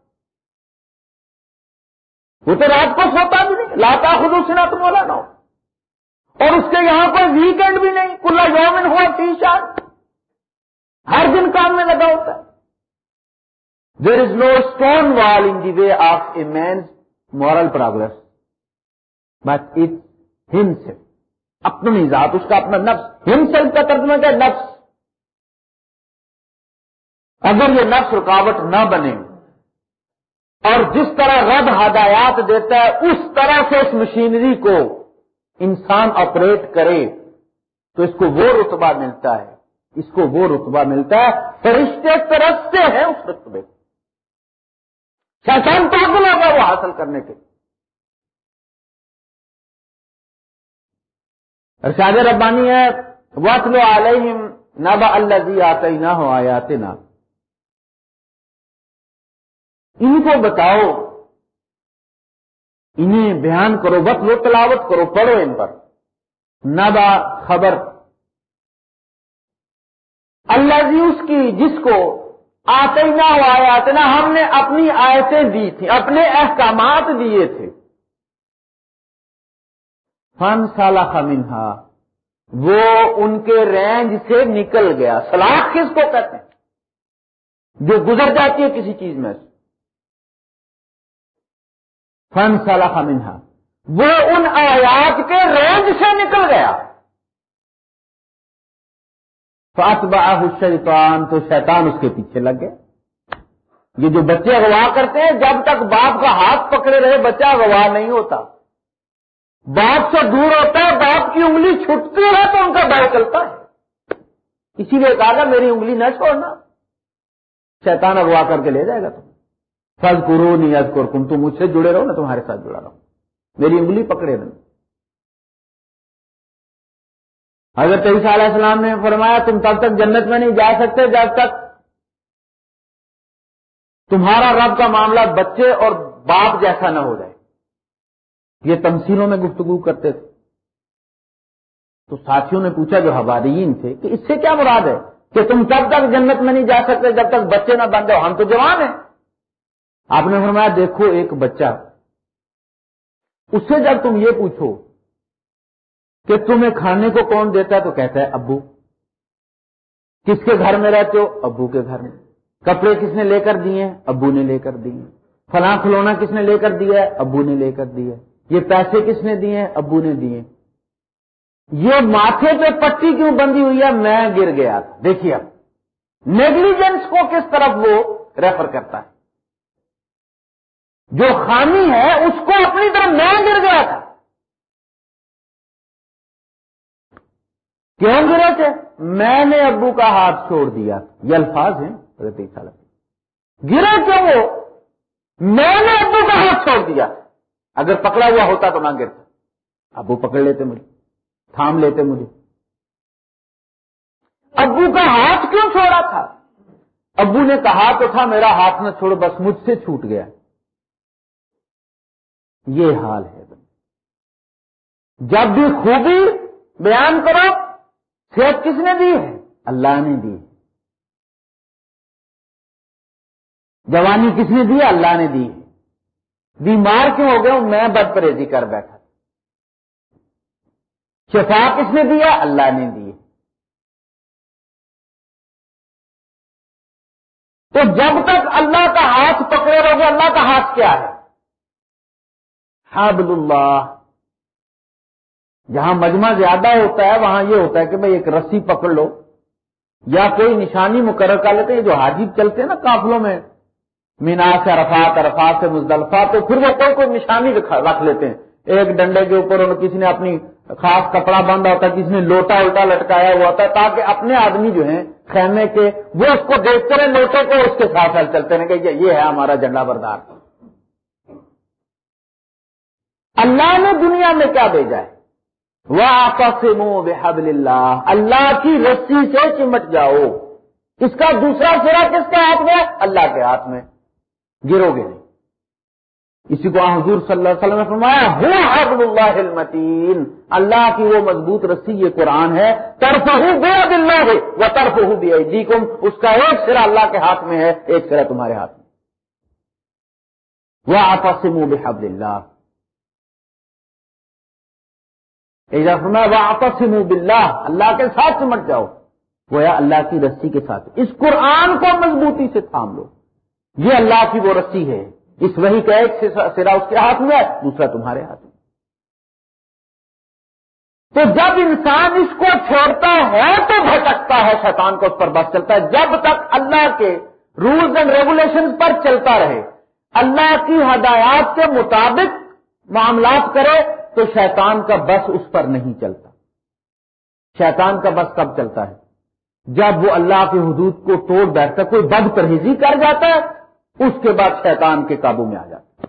وہ تو رات کو سوتا بھی نہیں۔ لاتا خود اس نے تم بولا نہ اور اس کے یہاں کوئی ویکینڈ بھی نہیں کلا یومن ہوا ٹی شارٹ ہر دن کام میں لگا ہوتا ہے۔ دیر is no stone wall in the way of a man's moral progress but it ہم سے اپنی ذات، اس کا اپنا نفس ہم سیلف کا ترجمہ کیا؟ نفس۔ اگر یہ نفس رکاوٹ نہ بنے اور جس طرح رب ہدایات دیتا ہے، اس طرح سے اس مشینری کو انسان آپریٹ کرے تو اس کو وہ رتبہ ملتا ہے، اس کو وہ رتبہ ملتا ہے، فرشتے ترستے ہیں اس رتبے شیطان پاگل ہوگا وہ حاصل کرنے کے؟ ارشاد ربانی ہے وقت لو علیہم نہ اللہ جی آتے نہ ہو آیات نہ ان کو بتاؤ انہیں بیان کرو وقت لو تلاوت کرو، پڑھو ان پر۔ نبا خبر۔ اللہ جی اس کی جس کو آتے نہ ہو آیات نہ ہم نے اپنی آیتیں دی تھیں، اپنے احکامات دیے تھے۔ فن سالہ خمنہا وہ ان کے رینج سے نکل گیا۔ سلاخ کس کو کہتے ہیں؟ جو گزر جاتی ہے کسی چیز میں سے۔ فن سالہ خمنہا وہ ان آیات کے رینج سے نکل گیا۔ فاتبہ شیطان تو شیطان اس کے پیچھے لگ گئے۔ یہ جو بچے اغوا کرتے ہیں، جب تک باپ کا ہاتھ پکڑے رہے، بچہ اغوا نہیں ہوتا۔ باپ سے دور ہوتا ہے، باپ کی انگلی چھٹتی ہے تو ان کا ڈر چلتا ہے۔ اسی لیے کہا میری انگلی نہ چھوڑنا۔ شیطان اگوا کر کے لے جائے گا تم فض کرو نہیں یز کر تم مجھ سے جڑے رہو نا تمہارے ساتھ جڑا رہو میری انگلی پکڑے رہے حضرت عیسیٰ علیہ السلام نے فرمایا، تم تب تک جنت میں نہیں جا سکتے جب تک تمہارا رب کا معاملہ بچے اور باپ جیسا نہ ہو جائے۔ یہ تمسیلوں میں گفتگو کرتے تھے۔ تو ساتھیوں نے پوچھا، جو حوادین تھے، کہ اس سے کیا مراد ہے کہ تم تب تک جنت میں نہیں جا سکتے جب تک بچے نہ بن جاؤ؟ ہم تو جوان ہیں۔ آپ نے فرمایا دیکھو ایک بچہ۔ اس سے جب تم یہ پوچھو کہ تمہیں کھانے کو کون دیتا ہے تو کہتا ہے ابو۔ کس کے گھر میں رہتے ہو؟ ابو کے گھر میں۔ کپڑے کس نے لے کر دیے؟ ابو نے لے کر دیے۔ فلاں کھلونا کس نے لے کر دیا ہے؟ ابو نے لے کر دیا۔ یہ پیسے کس نے دیے؟ ابو نے دیے۔ یہ ماتھے پہ پٹی کیوں بندی ہوئی ہے؟ میں گر گیا۔ دیکھیے اب نیگلیجنس کو کس طرف وہ ریفر کرتا ہے؟ جو خامی ہے، اس کو اپنی طرف میں گر گیا تھا۔ کیوں گرے تھے؟ میں نے ابو کا ہاتھ چھوڑ دیا۔ یہ الفاظ ہیں گرے کیوں وہ؟ میں نے ابو کا ہاتھ چھوڑ دیا۔ اگر پکڑا ہوا ہوتا تو نہ گرتا۔ ابو پکڑ لیتے مجھے، تھام لیتے مجھے۔ ابو کا ہاتھ کیوں چھوڑا تھا؟ ابو نے کہا تو تھا، میرا ہاتھ نہ چھوڑو، بس مجھ سے چھوٹ گیا۔ یہ حال ہے۔ جب بھی خوبی بیان کرو، صحت کس نے دی ہے؟ اللہ نے دی۔ جوانی کس نے دی؟ اللہ نے دی۔ بیمار کیوں ہو گیا میں بد پرہیزی کر بیٹھا۔ شفا کس نے دیا؟ اللہ نے دی۔ تو جب تک اللہ کا ہاتھ پکڑے رہو گے، اللہ کا ہاتھ کیا ہے؟ حابل اللہ جہاں مجمع زیادہ ہوتا ہے، وہاں یہ ہوتا ہے کہ بھائی ایک رسی پکڑ لو، یا کوئی نشانی مقرر کر لیتے ہیں جو حاجب چلتے ہیں نا کافلوں میں، مینا سے عرفات عرفات سے مزدلفہ، تو پھر وہ کوئی کوئی نشانی رکھ لیتے ہیں۔ ایک ڈنڈے کے اوپر کسی نے اپنی خاص کپڑا باندھا ہوتا ہے کسی نے لوٹا الٹا لٹکایا ہوا ہوتا ہے تاکہ اپنے آدمی جو ہیں خیمے کے، وہ اس کو دیکھتے رہے لوٹے کو اس کے ساتھ چلتے رہے کہ یہ ہے ہمارا جھنڈا بردار۔ اللہ نے دنیا میں کیا بھیجا ہے؟ وہ آپس سے منہ اللہ اللہ کی رسی سے چمٹ جاؤ۔ اس کا دوسرا سرا کس کے ہاتھ میں اللہ کے ہاتھ میں۔ گرو گے نہیں اسی کو حضور صلی اللہ علیہ وسلم نے فرمایا ہوں حضر اللہ المتین اللہ کی وہ مضبوط رسی، یہ قرآن ہے۔ طرف ہوں بے اللہ ہے وہ طرف ہوں بے اس کا ایک سرا اللہ کے ہاتھ میں ہے، ایک سرا تمہارے ہاتھ میں۔ وہ آپس سے منہ بے حب اللہ فرمایا وہ آپس اللہ کے ساتھ سمٹ جاؤ۔ وہ اللہ کی رسی کے ساتھ۔ اس قرآن کو مضبوطی سے تھام لو۔ یہ اللہ کی وہ رسی ہے۔ اس وہی کا ایک سرا اس کے ہاتھ میں ہے، دوسرا تمہارے ہاتھ میں۔ تو جب انسان اس کو چھوڑتا ہے، تو بھٹکتا ہے، شیطان کو اس پر بس چلتا ہے۔ جب تک اللہ کے رولز اینڈ ریگولیشن پر چلتا رہے، اللہ کی ہدایات کے مطابق معاملات کرے تو شیطان کا بس اس پر نہیں چلتا۔ شیطان کا بس کب چلتا ہے؟ جب وہ اللہ کے حدود کو توڑ بیٹھتا، کوئی بد پرہیزی کر جاتا ہے اس کے بعد شیطان کے قابو میں آ جاتا۔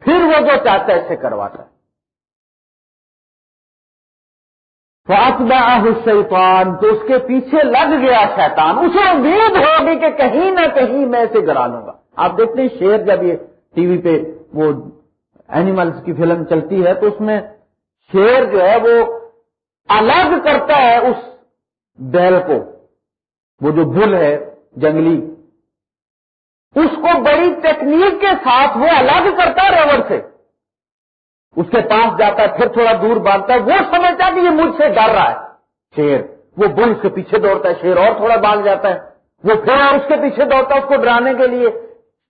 پھر وہ جو چاہتا ہے اسے کرواتا ہے۔ فاطمہ شیطان تو اس کے پیچھے لگ گیا شیطان، اسے امید ہوگی کہ کہیں نہ کہیں میں اسے گرا لوں گا۔ آپ دیکھتے ہیں شیر جب یہ ٹی وی پہ وہ اینیملس کی فلم چلتی ہے تو اس میں شیر جو ہے وہ الگ کرتا ہے اس بیل کو، وہ جو بل ہے جنگلی۔ اس کو بڑی ٹیکنیک کے ساتھ وہ الگ کرتا ہے ریور سے۔ اس کے پاس جاتا ہے، پھر تھوڑا دور باندھتا ہے، وہ سمجھتا ہے کہ یہ مجھ سے ڈر رہا ہے۔ شیر، وہ بل اس کے پیچھے دوڑتا ہے، شیر اور تھوڑا بھاگ جاتا ہے۔ وہ پھر اس کے پیچھے دوڑتا ہے، اس کو ڈرانے کے لیے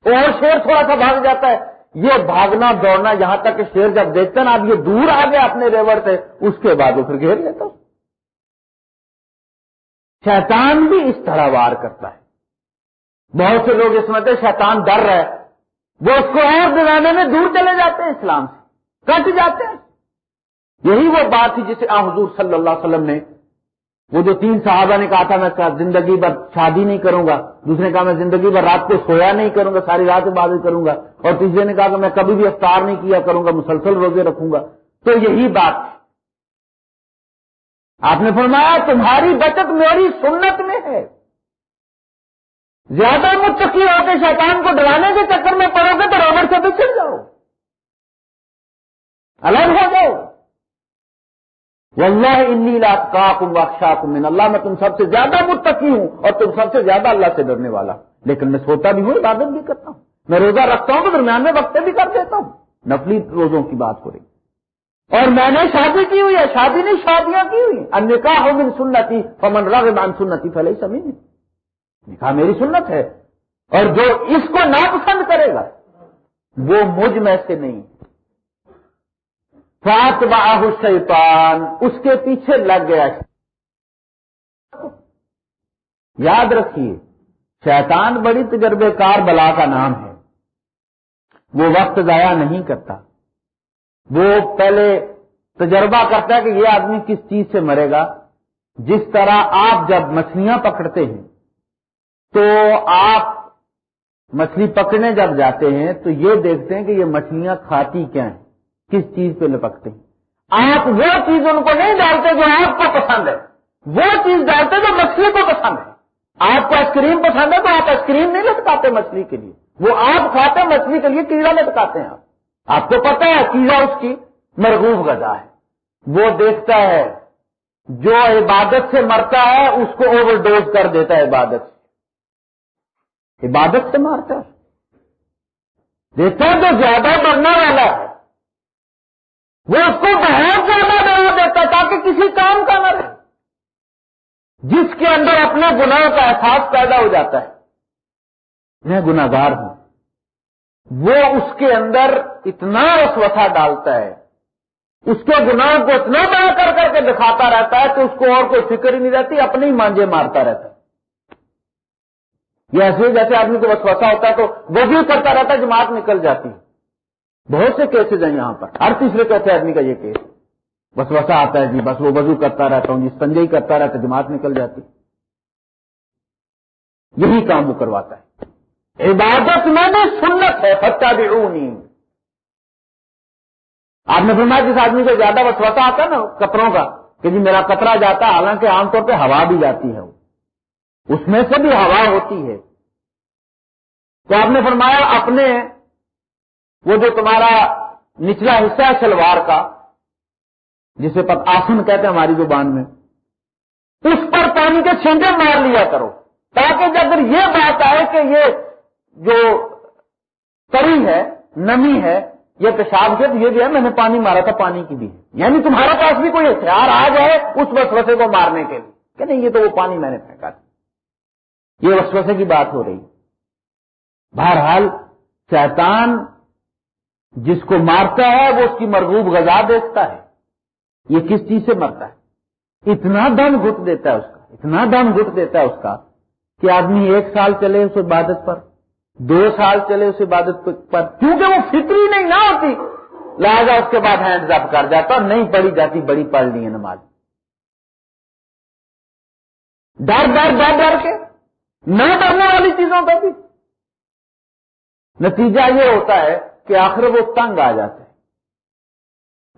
اور شیر تھوڑا سا بھاگ جاتا ہے۔ یہ بھاگنا دوڑنا یہاں تک کہ شیر جب دیکھتا نا، اب یہ دور آ گیا اپنے ریور سے، اس کے بعد وہ پھر گھیر لیتا شیطان بھی اس طرح وار کرتا ہے۔ بہت سے لوگ اس میں شیطان ڈر رہے وہ اس کو اور دلانے میں دور چلے جاتے ہیں اسلام سے، کٹ جاتے ہیں۔ یہی وہ بات تھی جسے آ حضور صلی اللہ علیہ وسلم نے وہ جو تین صحابہ نے کہا تھا میں زندگی بھر شادی نہیں کروں گا، دوسرے نے کہا میں زندگی بھر رات کو سویا نہیں کروں گا، ساری رات عبادت کروں گا۔ اور تیسرے نے کہا کہ میں کبھی بھی افطار نہیں کیا کروں گا، مسلسل روزے رکھوں گا۔ تو یہی بات آپ نے فرمایا تمہاری بچت میری سنت میں ہے۔ زیادہ متقی ہو کے شیطان کو ڈرانے کے چکر میں پڑو گے تو روبر سے بچڑ جاؤ۔ الگ ہو جاؤ۔ واللہ انی لاقاکم واخشاکم من اللہ، میں تم سب سے زیادہ متقی ہوں اور تم سب سے زیادہ اللہ سے ڈرنے والا لیکن میں سوتا بھی ہوں، عبادت بھی کرتا ہوں۔ میں روزہ رکھتا ہوں تو درمیان میں وقت بھی کر دیتا ہوں۔ نفلی روزوں کی بات ہو رہی۔ اور میں نے شادی کی ہوئی ہے، شادی نہیں شادیاں کی ہوئی ان نکاح ہو من سنتی، فمن راغب عن سنتی فلئی سمجھ نکاح میری سنت ہے۔ اور جو اس کو ناپسند کرے گا، وہ مجھ میں سے نہیں۔ فات باہ شیطان اس کے پیچھے لگ گیا یاد رکھیے، شیطان بڑی تجربے کار بلا کا نام ہے۔ وہ وقت ضائع نہیں کرتا۔ وہ پہلے تجربہ کرتا ہے کہ یہ آدمی کس چیز سے مرے گا۔ جس طرح آپ جب مچھلیاں پکڑتے ہیں، تو آپ مچھلی پکڑنے جب جاتے ہیں، تو یہ دیکھتے ہیں کہ یہ مچھلیاں کھاتی کیا ہیں۔ کس چیز پہ لپکتے ہیں؟ آپ وہ چیز ان کو نہیں ڈالتے جو آپ کو پسند ہے۔ وہ چیز ڈالتے جو مچھلی کو پسند ہے۔ آپ کو آئس کریم پسند ہے تو آپ آئس کریم نہیں لٹکاتے مچھلی کے لیے۔ وہ آپ کھاتے مچھلی کے لیے کیڑا لٹکاتے ہیں آپ۔ آپ کو پتا ہے کیڑا اس کی مرغوب غذا ہے۔ وہ دیکھتا ہے، جو عبادت سے مرتا ہے، اس کو اوور ڈوز کر دیتا ہے عبادت سے۔ عبادت سے مارتا ہے۔ دیکھتا ہے جو زیادہ مرنے والا ہے۔ وہ اس کو بہت زیادہ ڈرا دیتا تاکہ کسی کام کا نہ رہے جس کے اندر اپنے گناہ کا احساس پیدا ہو جاتا ہے۔ میں گناگار ہوں۔ وہ اس کے اندر اتنا وسوسہ ڈالتا ہے۔ اس کے گناہ کو اتنا بڑا کر کر کے دکھاتا رہتا ہے کہ اس کو اور کوئی فکر ہی نہیں رہتی، اپنے ہی مانجے مارتا رہتا ہے۔ یہ ایسے جیسے آدمی کو وسوسہ ہوتا ہے تو وہ بھی کرتا رہتا ہے، جماعت نکل جاتی ہے۔ بہت سے کیسز ہیں یہاں پر۔ ہر تیسرے چوتھے آدمی کا یہ کیس بس وسا آتا ہے جی بس وہ وضو کرتا رہتا ہوں جی سنجے کرتا رہتا جماعت نکل جاتی۔ یہی کام وہ کرواتا ہے۔ عبادت میں بھی سنت ہے فتح بھی آپ نے فرمایا جس آدمی کو زیادہ وسوسا آتا ہے نا کپڑوں کا، کہ جی میرا کپڑا جاتا ہے، حالانکہ عام طور پہ ہوا بھی جاتی ہے اس میں سے بھی ہوا ہوتی ہے۔ تو آپ نے فرمایا اپنے وہ جو تمہارا نچلا حصہ ہے شلوار کا، جسے پت آسن کہتے ہیں ہماری زبان میں، اس پر پانی کے چھینٹے مار لیا کرو، تاکہ اگر یہ بات آئے کہ یہ جو کری ہے، نمی ہے، یہ پیشاب سے یہ بھی ہے، میں نے پانی مارا تھا، پانی کی بھی یعنی تمہارے پاس بھی کوئی ہتھیار آ جائے اس وسوسے کو مارنے کے لیے۔ کہ نہیں، یہ تو وہ پانی میں نے پھینکا تھا۔ یہ وسوسے کی بات ہو رہی۔ بہرحال شیطان جس کو مارتا ہے وہ اس کی مرغوب غذا دیکھتا ہے۔ یہ کس چیز سے مرتا ہے؟ اتنا دم گٹ دیتا ہے اس کا، اتنا دم گٹ دیتا ہے اس کا کہ آدمی ایک سال چلے اس عبادت پر، دو سال چلے اس عبادت پر، کیونکہ وہ فکری نہیں نہ ہوتی۔ لہذا اس کے بعد ہینڈ اپ کر جاتا اور نہیں پڑھی جاتی، بڑی پڑھ لی ہے نماز۔ ڈر ڈر ڈر ڈر کے نہ ڈرنے والی چیزوں کا بھی۔ نتیجہ یہ ہوتا ہے کہ آخر وہ تنگ آ جاتا ہے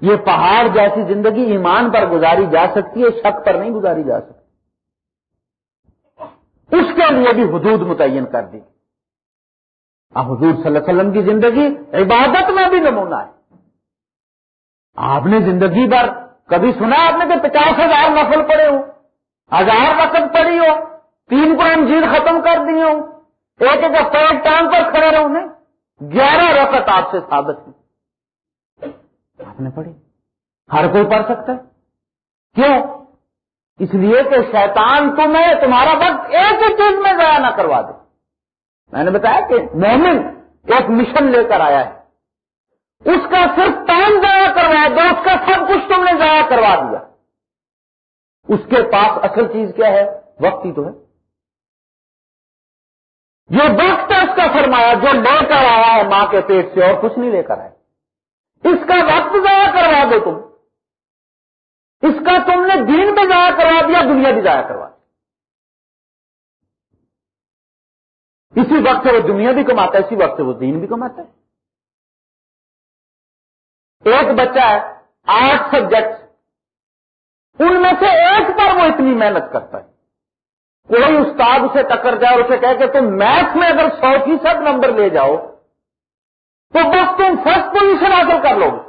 یہ پہاڑ جیسی زندگی ایمان پر گزاری جا سکتی ہے، شک پر نہیں گزاری جا سکتی۔ اس کے لیے بھی حدود متعین کر دی۔ حضور صلی اللہ علیہ وسلم کی زندگی عبادت میں بھی نمونہ ہے۔ آپ نے زندگی بھر کبھی سنا آپ نے کہ پچاس ہزار نفل پڑے ہوں، ہزار وقت پڑی ہو تین کو جیل ختم کر دی ہوں، ایک ایک ٹانگ پر کھڑے رہو، نہیں۔ گیارہ رقط آپ سے ثابت کی۔ آپ نے پڑھی۔ ہر کوئی پڑھ سکتا ہے۔ کیوں؟ اس لیے کہ شیطان تمہیں تمہارا وقت ایک ہی چیز میں ضائع نہ کروا دے۔ میں نے بتایا کہ مومن ایک مشن لے کر آیا ہے۔ اس کا صرف ٹائم ضائع کروایا دو اس کا سب کچھ تم نے ضائع کروا دیا۔ اس کے پاس اصل چیز کیا ہے؟ وقت ہی تو ہے۔ یہ وقت کا فرمایا، جو لے کر آیا ہے ماں کے پیٹ سے اور کچھ نہیں لے کر آئے اس کا وقت ضائع کروا دو تم۔ اس کا تم نے دین بھی ضائع کروا دیا، دنیا بھی ضائع کروا دی۔ اسی وقت سے وہ دنیا بھی کماتا ہے، اسی وقت سے وہ دین بھی کماتا ہے۔ ایک بچہ ہے، آٹھ سبجیکٹ ان میں سے ایک پر وہ اتنی محنت کرتا ہے۔ کوئی استاد اسے ٹکر جائے اور اسے کہے کہ تم میتھ میں اگر سو فیصد نمبر لے جاؤ، تو بس تم فرسٹ پوزیشن حاصل کر لو گے۔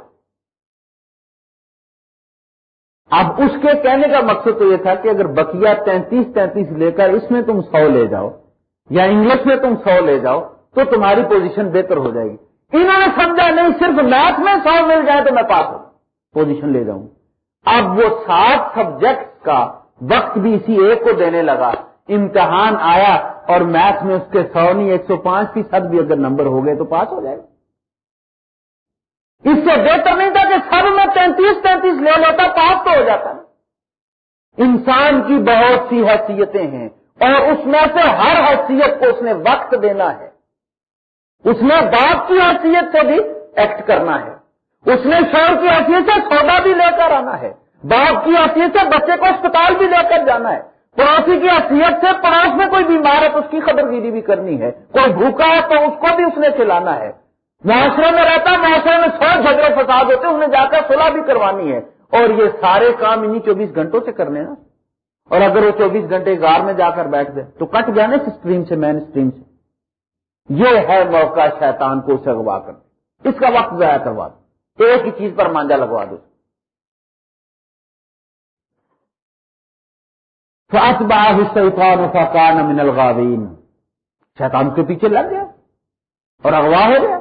اب اس کے کہنے کا مقصد تو یہ تھا کہ اگر بکیا تینتیس تینتیس لے کر اس میں تم سو لے جاؤ یا انگلش میں تم سو لے جاؤ، تو تمہاری پوزیشن بہتر ہو جائے گی۔ انہوں نے سمجھا نہیں، صرف میتھ میں سو مل جائے تو میں پاس ہوں پوزیشن لے جاؤں۔ اب وہ سات سبجیکٹ کا وقت بھی اسی ایک کو دینے لگا۔ امتحان آیا اور میتھ میں اس کے سو نہیں، ایک سو پانچ فیصد بھی اگر نمبر ہو گئے تو پاس ہو جائے۔ گا اس سے بہتر نہیں تھا کہ سب میں تینتیس تینتیس لے لیتا، پاس تو ہو جاتا۔ انسان کی بہت سی حیثیتیں ہیں اور اس میں سے ہر حیثیت کو اس نے وقت دینا ہے۔ اس نے باپ کی حیثیت سے بھی ایکٹ کرنا ہے۔ اس نے شور کی حیثیت سے سودا بھی لے کر آنا ہے۔ باپ کی حیثیت سے بچے کو اسپتال بھی لے کر جانا ہے۔ پڑوسی کی حیثیت سے پڑوس میں کوئی بیمار ہے تو اس کی خبر گیری بھی کرنی ہے۔ کوئی بھوکا ہے تو اس کو بھی اس نے کھلانا ہے۔ معاشرے میں رہتا معاشرے میں سو جھگڑے فساد ہوتے انہیں جا کر صلاح بھی کروانی ہے۔ اور یہ سارے کام انہیں چوبیس گھنٹوں سے کرنے نا۔ اور اگر وہ چوبیس گھنٹے گار میں جا کر بیٹھ گئے تو کٹ گیا نا اس اسٹریم سے مین اسٹریم سے۔ یہ ہے موقع شیطان کو اسے اگوا کر اس کا وقت ضائع کروا دو۔ ایک ہی چیز پر مانجا لگوا دو۔ فکان من الغاوین شیطان کے پیچھے لگ گیا اور اغوا ہو گیا۔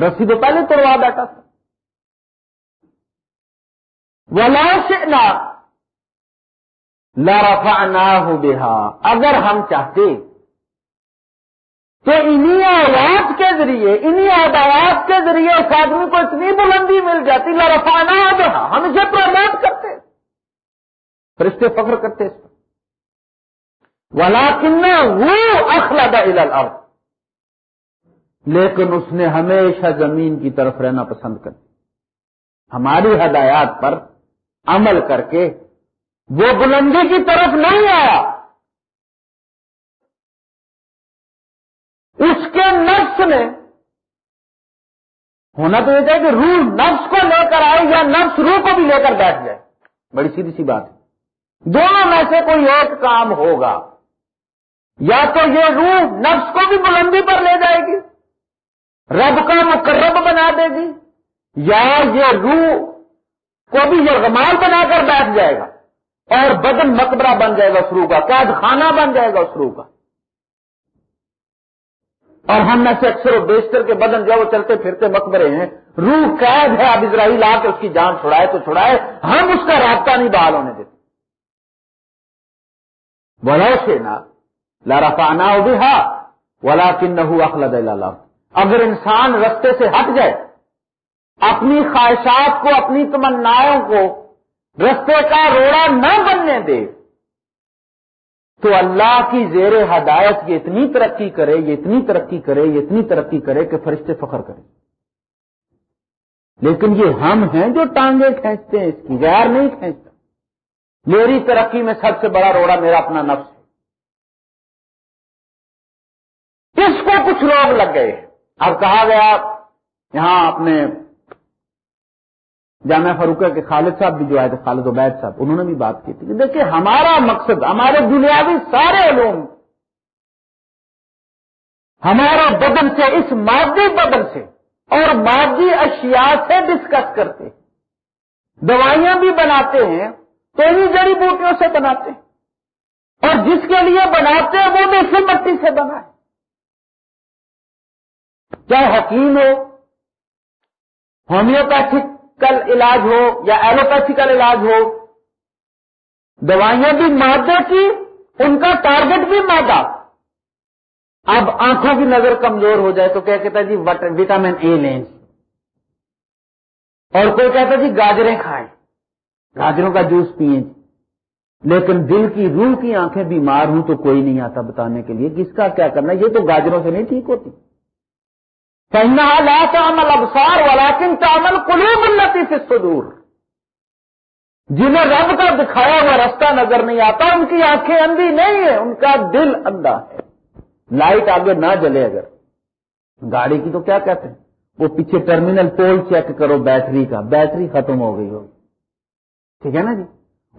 رسی تو پہلے توڑوا بیٹھا تھا۔ ولا شئنا لرفعناه بها۔ اگر ہم چاہتے تو انہی آواز کے ذریعے، انہی آدایات کے ذریعے اس آدمی کو اتنی بلندی مل جاتی لرفانا بها۔ ہم اسے پروموٹ کرتے، فرشتے فخر کرتے اس پر۔ ولا وہ اخلاد لیکن اس نے ہمیشہ زمین کی طرف رہنا پسند کر ہماری ہدایات پر عمل کر کے وہ بلندی کی طرف نہیں آیا۔ اس کے نفس نے ہونا تو یہ چاہے کہ روح نفس کو لے کر آئے یا نفس روح کو بھی لے کر بیٹھ جائے۔ بڑی سیدھی سی بات ہے۔ دونوں میں سے کوئی ایک کام ہوگا۔ یا تو یہ روح نفس کو بھی بلندی پر لے جائے گی، رب کا مقرب بنا دے گی، یا یہ روح کو بھی یہ غمال بنا کر بیٹھ جائے گا اور بدن مقبرہ بن جائے گا شروع کا، قید خانہ بن جائے گا شروع کا۔ اور ہم میں سے اکثر و بیشتر کے بدن جو وہ چلتے پھرتے مقبرے ہیں۔ روح قید ہے، اب اسرائیل آ کے اس کی جان چھڑائے تو چھڑائے، ہم اس کا رابطہ نہیں بحال ہونے دیتے۔ بڑا سے نا لارا پانا ہو بھی ہاں ولا کن نہ اخلاد اللہ۔ اگر انسان رستے سے ہٹ جائے، اپنی خواہشات کو، اپنی تمناؤں کو رستے کا روڑا نہ بننے دے، تو اللہ کی زیر ہدایت یہ اتنی ترقی کرے، یہ اتنی ترقی کرے، یہ اتنی ترقی کرے کہ فرشتے فخر کریں۔ لیکن یہ ہم ہیں جو ٹانگیں کھینچتے ہیں، اس کی غیر نہیں کھینچتا۔ میری ترقی میں سب سے بڑا روڑا میرا اپنا نفس اس کو کچھ لوگ لگ گئے۔ اب کہا گیا، یہاں اپنے جامعہ فروخہ کے خالد صاحب بھی جو آئے تھے، خالد عبید صاحب، انہوں نے بھی بات کی تھی دیکھیے ہمارا مقصد، ہمارے دنیاوی سارے علوم، ہمارا بدن سے، اس مادی بدن سے اور مادی اشیاء سے ڈسکس کرتے دوائیاں بھی بناتے ہیں، تو انہیں جڑی بوٹیوں سے بناتے ہیں۔ اور جس کے لیے بناتے ہیں، وہ دیسی مٹی سے بنا ہے چاہے حکیم ہو، ہومیوپیتھیکل علاج ہو یا ایلوپیتھیکل علاج ہو، دوائیاں بھی مادہ کی، ان کا ٹارگٹ بھی مادہ۔ اب آنکھوں کی نظر کمزور ہو جائے تو کیا کہتا ہے جی وٹامن اے لیں۔ اور کوئی کہتا ہے جی گاجریں کھائیں۔ گاجروں کا جوس پیئیں۔ لیکن دل کی، روح کی آنکھیں بیمار ہوں تو کوئی نہیں آتا بتانے کے لیے۔ کس کا کیا کرنا یہ تو گاجروں سے نہیں ٹھیک ہوتی۔ کہنا لا تعمل ابسار ولیکن تعمل قلوب التي في الصدور۔ جنہیں رب کا دکھایا ہوا راستہ نظر نہیں آتا، ان کی آنکھیں اندھی نہیں ہے ان کا دل اندھا ہے۔ لائٹ آگے نہ جلے اگر۔ گاڑی کی تو کیا کہتے ہیں؟ وہ پیچھے ٹرمینل پول چیک کرو بیٹری کا۔ بیٹری ختم ہو گئی ہوگی۔ ٹھیک ہے نا جی؟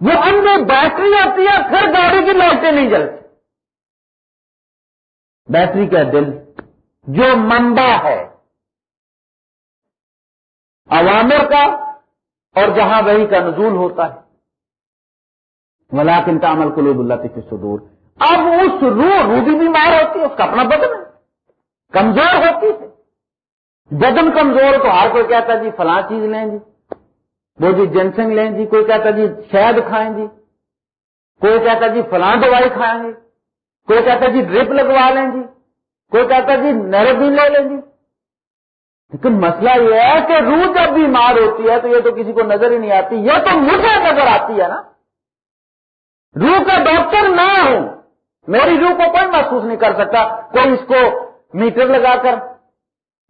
وہ اندر بیٹری آتی ہے، پھر گاڑی کی لائٹیں نہیں جلتی۔ بیٹری کا دل۔ جو منبع ہے۔ عوامر کا اور جہاں وہی کا نزول ہوتا ہے۔ ملاقن کا عمل قلوب اللہ کے سدور اب اس روح روح بھی بیمار ہوتی ہے، اس کا اپنا بدن ہے۔ کمزور ہوتی ہے۔ بدن کمزور تو ہر کوئی کہتا جی فلاں چیز لیں جی۔ وہ جی جنسنگ لیں جی کوئی کہتا جی شہد کھائیں جی۔ کوئی کہتا جی فلاں دوائی کھائیں گے۔ کوئی کہتا جی ڈرپ لگوا لیں جی۔ کوئی کہتا جی نیروبین لے لیں جی لیکن مسئلہ یہ ہے کہ روح جب بیمار ہوتی ہے تو یہ تو کسی کو نظر ہی نہیں آتی، یہ تو مجھے نظر آتی ہے نا۔ روح کا ڈاکٹر میں ہوں، میری روح کو کوئی محسوس نہیں کر سکتا، کوئی اس کو میٹر لگا کر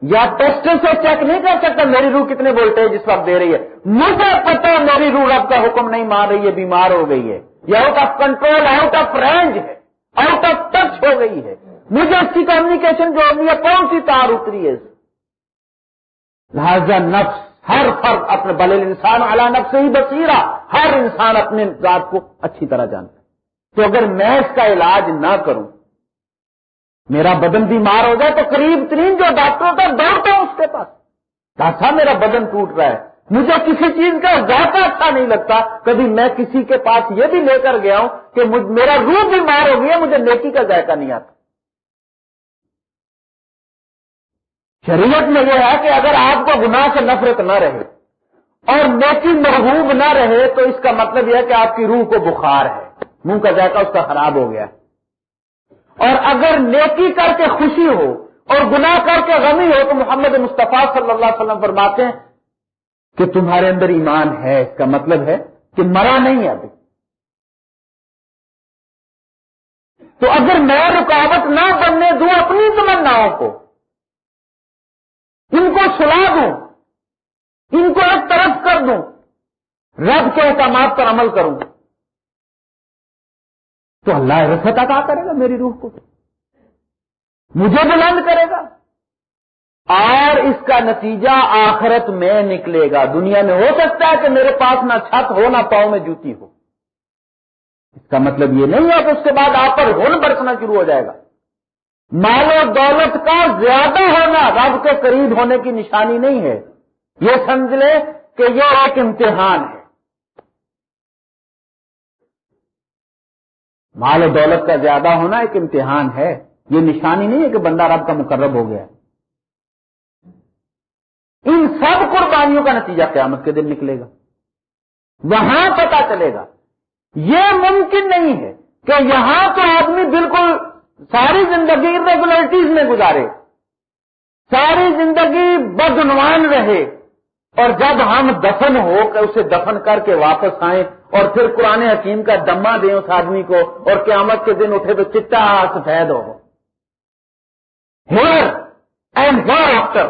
یا ٹیسٹ سے چیک نہیں کر سکتا میری روح کتنے وولٹیج اس وقت دے رہی ہے۔ مجھے پتا میری روح رب کا حکم نہیں مان رہی ہے، بیمار ہو گئی ہے۔ یہ out of control out of range ہے آؤٹ آف ٹچ ہو گئی ہے۔ مجھے اس کی کمیونیکیشن جو ہوگی ہے، کون سی تار اتری ہے؟ لہذا نفس، ہر فرق اپنے بل انسان اعلیٰ نفس ہی بصیرہ، ہر انسان اپنے ذات کو اچھی طرح جانتا ہے۔ تو اگر میں اس کا علاج نہ کروں، میرا بدن بیمار ہو جائے تو قریب ترین جو ڈاکٹر ہوتا ہے دوڑتا ہوں اس کے پاس۔ کہا میرا بدن ٹوٹ رہا ہے۔ مجھے کسی چیز کا ذائقہ اچھا نہیں لگتا۔ کبھی میں کسی کے پاس یہ بھی لے کر گیا ہوں کہ میرا روح بیمار ہو گیا مجھے نیکی کا ذائقہ نہیں آتا۔ شریعت میں یہ ہے کہ اگر آپ کو گناہ سے نفرت نہ رہے اور نیکی محبوب نہ رہے تو اس کا مطلب یہ ہے کہ آپ کی روح کو بخار ہے۔ منہ کا ذائقہ اس کا خراب ہو گیا۔ اور اگر نیکی کر کے خوشی ہو اور گناہ کر کے غمی ہو تو محمد مصطفیٰ صلی اللہ علیہ وسلم فرماتے ہیں کہ تمہارے اندر ایمان ہے۔ اس کا مطلب ہے کہ مرا نہیں ہے ابھی۔ تو اگر میں رکاوٹ نہ بننے دوں اپنی تمناؤں کو ان کو سلا دوں، ان کو ایک طرف کر دوں، رب کے احکامات پر عمل کروں۔ تو اللہ رفت عطا کرے گا میری روح کو۔ مجھے بلند کرے گا۔ اور اس کا نتیجہ آخرت میں نکلے گا۔ دنیا میں ہو سکتا ہے کہ میرے پاس نہ چھت ہو، نہ پاؤں میں جوتی ہو۔ اس کا مطلب یہ نہیں ہے کہ اس کے بعد آپ پر ہون برسنا شروع ہو جائے گا۔ مال و دولت کا زیادہ ہونا رب کے قریب ہونے کی نشانی نہیں ہے۔ یہ سمجھ لے کہ یہ ایک امتحان ہے۔ مال و دولت کا زیادہ ہونا ایک امتحان ہے۔ یہ نشانی نہیں ہے کہ بندہ رب کا مقرب ہو گیا۔ ان سب قربانیوں کا نتیجہ قیامت کے دن نکلے گا۔ وہاں پتا چلے گا۔ یہ ممکن نہیں ہے کہ یہاں تو آدمی بالکل ساری زندگی ریگولرٹیز میں گزارے۔ ساری زندگی بدعنوان رہے۔ اور جب ہم دفن ہو کر اسے دفن کر کے واپس آئیں اور پھر قرآن حکیم کا دما دیں اس آدمی کو اور قیامت کے دن اٹھے تو چٹا سفید ہو۔ ہیئر اینڈ ہیئر آفٹر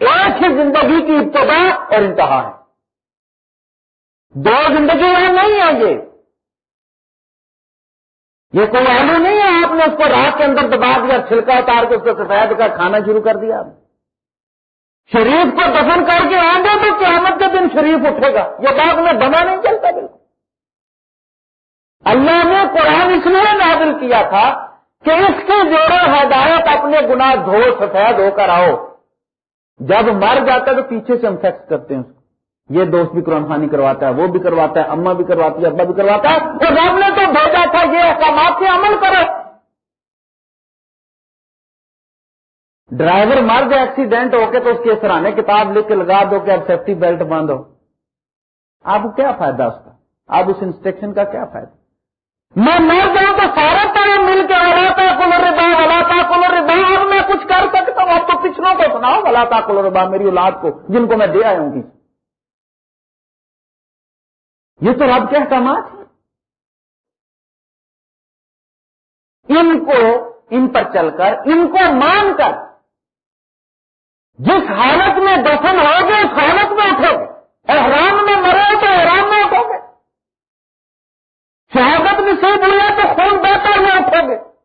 ایک ہی زندگی کی ابتدا اور انتہا ہے۔ دو زندگی یہاں نہیں ہے یہ یہ کوئی آلو نہیں ہے؟ آپ نے اس کو رات کے اندر دبا دیا، چھلکا اتار کے اس کو سفید کا کھانا شروع کر دیا۔ شریف کو دفن کر کے آئیں گے تو قیامت کے دن شریف اٹھے گا۔ یہ بات میں دما نہیں چلتا بالکل۔ اللہ نے قرآن اس لیے نازل کیا تھا کہ اس کی جوڑے ہدایت اپنے گناہ دھو، سفید ہو کر آؤ۔ جب مر جاتا ہے تو پیچھے سے ہم فیکس کرتے ہیں اس کو۔ یہ دوست بھی قرآن خانی کرواتا ہے، وہ بھی کرواتا ہے اما بھی کرواتی ہے، ابا بھی کرواتا ہے۔ اور رب نے تو بھیجا تھا یہ احکامات سے عمل کرو۔ ڈرائیور مر جائے ایکسیڈنٹ ہو کے تو اس کے سرانے کتاب لکھ کے لگا دو کہ اب سیفٹی بیلٹ باندھو آپ کو کیا فائدہ اس کا؟ اب اس انسٹرکشن کا کیا فائدہ؟ میں مر جاؤں تو سارا طرح مل کے ولاتا کلر ربا ولاتا کلر ربا اب میں کچھ کر سکتا ہوں۔ اب تو پچھلوں کو سناؤ ولاتا کلر ربا میری اولاد کو، جن کو میں دے آیا ہوں۔ گی یہ تو رب کے احکامات ہیں۔ ان کو ان پر چل کر، ان کو مان کر، جس حالت میں دفن ہو گئے، اس حالت میں اٹھو گے۔ احرام میں مرے تو احرام میں اٹھو گے۔ شہادت نصیب ہوا تو خون بہتر میں اٹھو گے۔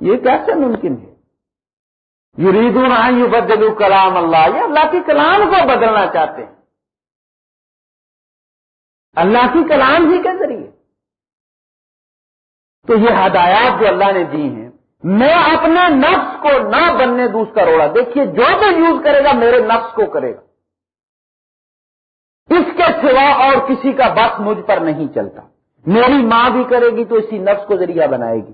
یہ کیسے ممکن ہے؟ یو ریدو نہ یو بدلو کلام اللہ، یہ اللہ کے کلام کو بدلنا چاہتے ہیں۔ اللہ کی کلام ہی کے ذریعے۔ تو یہ ہدایات جو اللہ نے دی ہیں، میں اپنے نفس کو نہ بننے دوں اس کا روڑا۔ دیکھیے، جو بھی یوز کرے گا، میرے نفس کو کرے گا۔ اس کے سوا اور کسی کا بس مجھ پر نہیں چلتا۔ میری ماں بھی کرے گی تو اسی نفس کو ذریعہ بنائے گی۔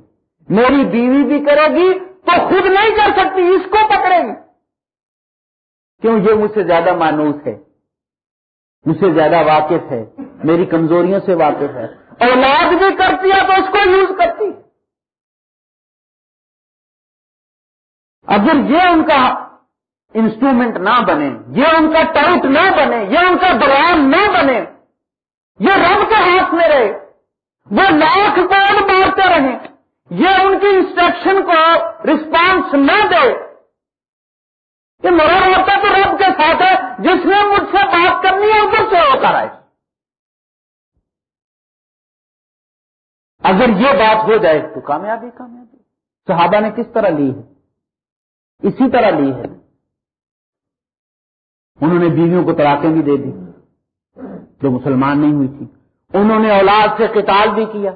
میری بیوی بھی کرے گی تو خود نہیں کر سکتی، اس کو پکڑے گی۔ کیوں؟ یہ مجھ سے زیادہ مانوس ہے۔ مجھ سے زیادہ واقف ہے۔ میری کمزوریوں سے واقف ہے۔ اولاد بھی کرتی ہے تو اس کو یوز کرتی اگر یہ ان کا انسٹرومنٹ نہ بنے، یہ ان کا ٹاؤٹ نہ بنے، یہ ان کا بلان نہ بنے، یہ رب کے ہاتھ میں رہے، وہ لاکھ بار مارتے رہیں، یہ ان کی انسٹرکشن کو رسپانس نہ دے۔ کہ میرا ہوتا تو رب کے ساتھ ہے جس نے مجھ سے بات کرنی ہے ادھر سے ہو کر آئے اگر یہ بات ہو جائے تو کامیابی کامیابی۔ صحابہ نے کس طرح لی ہے؟ اسی طرح لی ہے۔ انہوں نے بیویوں کو تلاقیں بھی دے دی، جو مسلمان نہیں ہوئی تھی انہوں نے اولاد سے قتال بھی کیا۔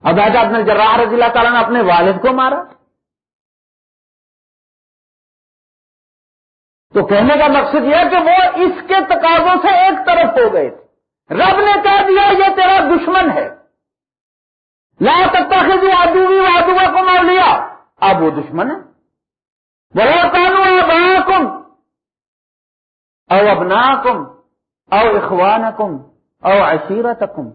عبیدہ اپنے جراح رضی اللہ تعالیٰ نے اپنے والد کو مارا۔ تو کہنے کا مقصد یہ کہ وہ اس کے تقاضوں سے ایک طرف ہو گئے تھے۔ رب نے کہہ دیا، یہ تیرا دشمن ہے۔ لا تک جو آدو بھی آدو کو مار لیا اب وہ دشمن. ہے بہت قانون کم او ابنا کم او اخوان کم او عشیرت کم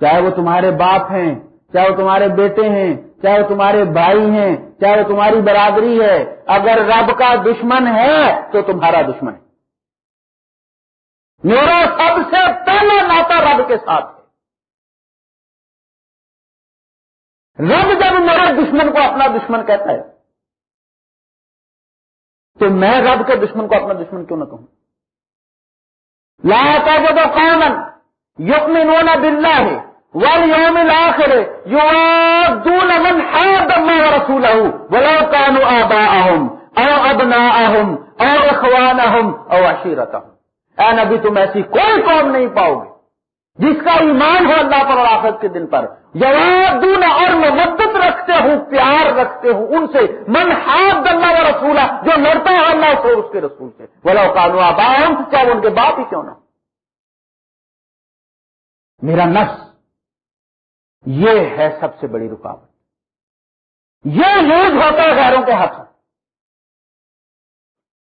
چاہے وہ تمہارے باپ ہیں، چاہے وہ تمہارے بیٹے ہیں، چاہے وہ تمہارے بھائی ہیں، چاہے وہ تمہاری برادری ہے، اگر رب کا دشمن ہے تو تمہارا دشمن ہے۔ میرا سب سے پہلا ناتا رب کے ساتھ۔ رب جب میرے دشمن کو اپنا دشمن کہتا ہے، تو میں رب کے دشمن کو اپنا دشمن کیوں نہ کہوں؟ لاتا جب قومن یقمنون باللہ واليوم الاخر يوادون من حاد الله ورسوله ولو كانوا آباءهم او ابناءهم او اخوانهم او عشيرتهم اے نبی، تم ایسی کوئی قوم نہیں پاؤ گے۔ جس کا ایمان ہو اللہ پر اور آخرت کے دن پر. یوادون اور محبت رکھتے ہوں، پیار رکھتے ہوں، ان سے. من حاد اللہ و رسولہ، جو لڑتا ہے اللہ سے اس کے رسول سے. ولو كانوا آباءهم چاہے ان کے باپ ہی کیوں نہ میرا نفس یہ ہے سب سے بڑی رکاوٹ. یہ یوز ہوتا ہے غیروں کے ہاتھوں.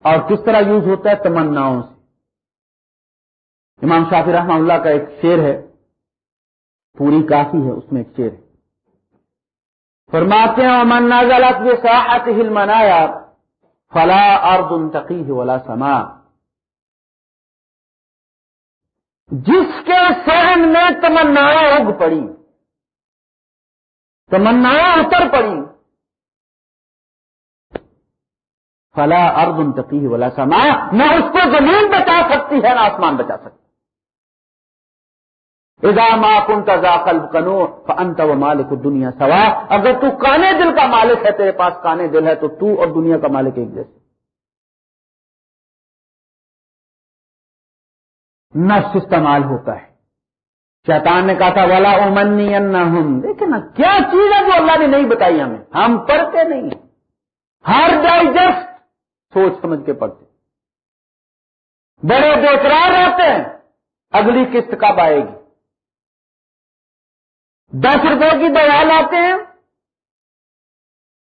اور کس طرح یوز ہوتا ہے؟ تمناؤں سے. امام شافی رحمہ اللہ کا ایک شیر ہے، پوری کافی ہے، اس میں ایک شیر ہے۔ فرماتے ہیں من نازلت یہ ساحت ہل منایا فلا ارد تقی ولا سما جس کے سہن میں تمنا اگ پڑی تمنا اتر پڑی۔ فلا ارد تقی ولا سما نہ اس کو زمین بچا سکتی ہے، نہ آسمان بچا سکتی۔ ادا کنو انت و مالک دنیا سوا۔ اگر تو کانے دل کا مالک ہے، تیرے پاس کانے دل ہے، تو تو اور دنیا کا مالک ایک جیسے نفس استعمال ہوتا ہے۔ شیطان نے کہا تھا والا امنی دیکھیں نا، کیا چیز ہے جو اللہ نے نہیں بتائی ہمیں؟ ہم پڑھتے نہیں ہر ڈائجسٹ سوچ سمجھ کے پڑھتے۔ بڑے بےقرار رہتے ہیں۔ اگلی قسط کب آئے گی؟ دس روپے کی دوا لاتے ہیں۔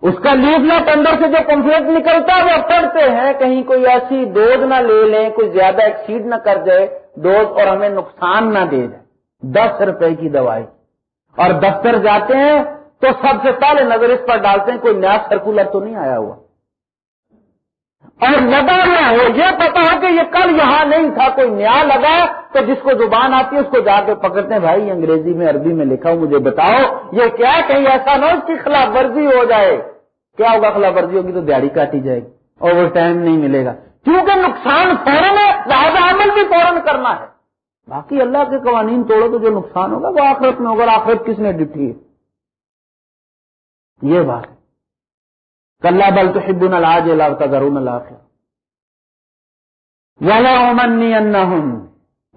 اس کا لیفلٹ اندر سے جو کمپلیٹ نکلتا ہے وہ پڑھتے ہیں۔ کہیں کوئی ایسی ڈوز نہ لے لیں، کوئی زیادہ ایکسیڈ نہ کر جائے ڈوز اور ہمیں نقصان نہ دے جائے۔ دس روپے کی دوائی۔ اور دفتر جاتے ہیں تو سب سے پہلے نظر اس پر ڈالتے ہیں، کوئی نیا سرکولر تو نہیں آیا ہوا۔ اور لگا نہ ہو یہ پتا ہو کہ یہ کل یہاں نہیں تھا، کوئی نیا لگا تو جس کو زبان آتی ہے، اس کو جا کے پکڑتے ہیں۔ بھائی، انگریزی میں، عربی میں لکھا ہوں، مجھے بتاؤ، یہ کیا کہیں ایسا نہ اس کی خلاف ورزی ہو جائے۔ کیا ہوگا؟ خلاف ورزی ہوگی تو دیہی کاٹی جائے گی۔ اور وہ ٹائم نہیں ملے گا۔ کیونکہ نقصان فوراً ہے، لہٰذا عمل بھی فوراً کرنا ہے۔ باقی اللہ کے قوانین توڑو تو جو نقصان ہوگا، وہ آخرت میں ہوگا آخرت کس نے ڈٹھی ہے؟ یہ بات ہے۔ کل بل تو حبن الج اللہ کا ضرور اللہ والا امنی ان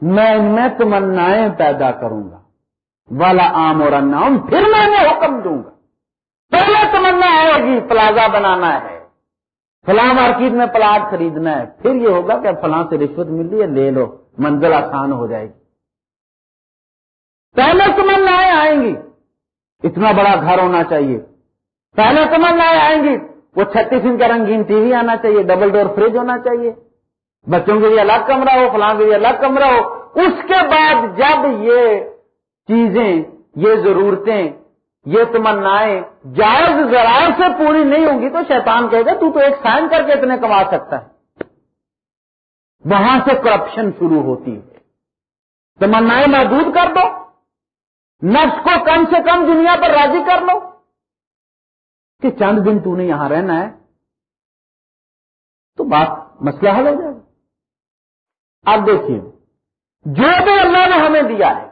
میں ان میں تمنائیں پیدا کروں گا. والا عام اور پھر میں نے حکم دوں گا. پہلے تمنا آئے گی پلازا بنانا ہے. فلاں مارکیٹ میں پلاٹ خریدنا ہے. پھر یہ ہوگا کہ فلاں سے رشوت مل رہی ہے، لے لو، منزل آسان ہو جائے گی. پہلے تمنا آئیں گی. اتنا بڑا گھر ہونا چاہیے. پہلے تمنا آئیں گی. وہ چھتیس انچ کا رنگین ٹی وی آنا چاہیے، ڈبل ڈور فریج ہونا چاہیے۔ بچوں کے لیے الگ کمرہ ہو، فلاں کے لیے الگ کمرہ ہو۔ اس کے بعد جب یہ چیزیں، یہ ضرورتیں، یہ تمنا جائز ذرائع سے پوری نہیں ہوں گی تو شیطان کہے گا، تو تو ایک سائن کر کے اتنے کما سکتا ہے۔ وہاں سے کرپشن شروع ہوتی ہے۔ تمنا محدود کر دو۔ نفس کو کم سے کم دنیا پر راضی کر لو۔ کہ چند دن تو نے یہاں رہنا ہے، تو بات مسئلہ حل ہو جائے گا۔ اب دیکھیے، جو بھی اللہ نے ہمیں دیا ہے،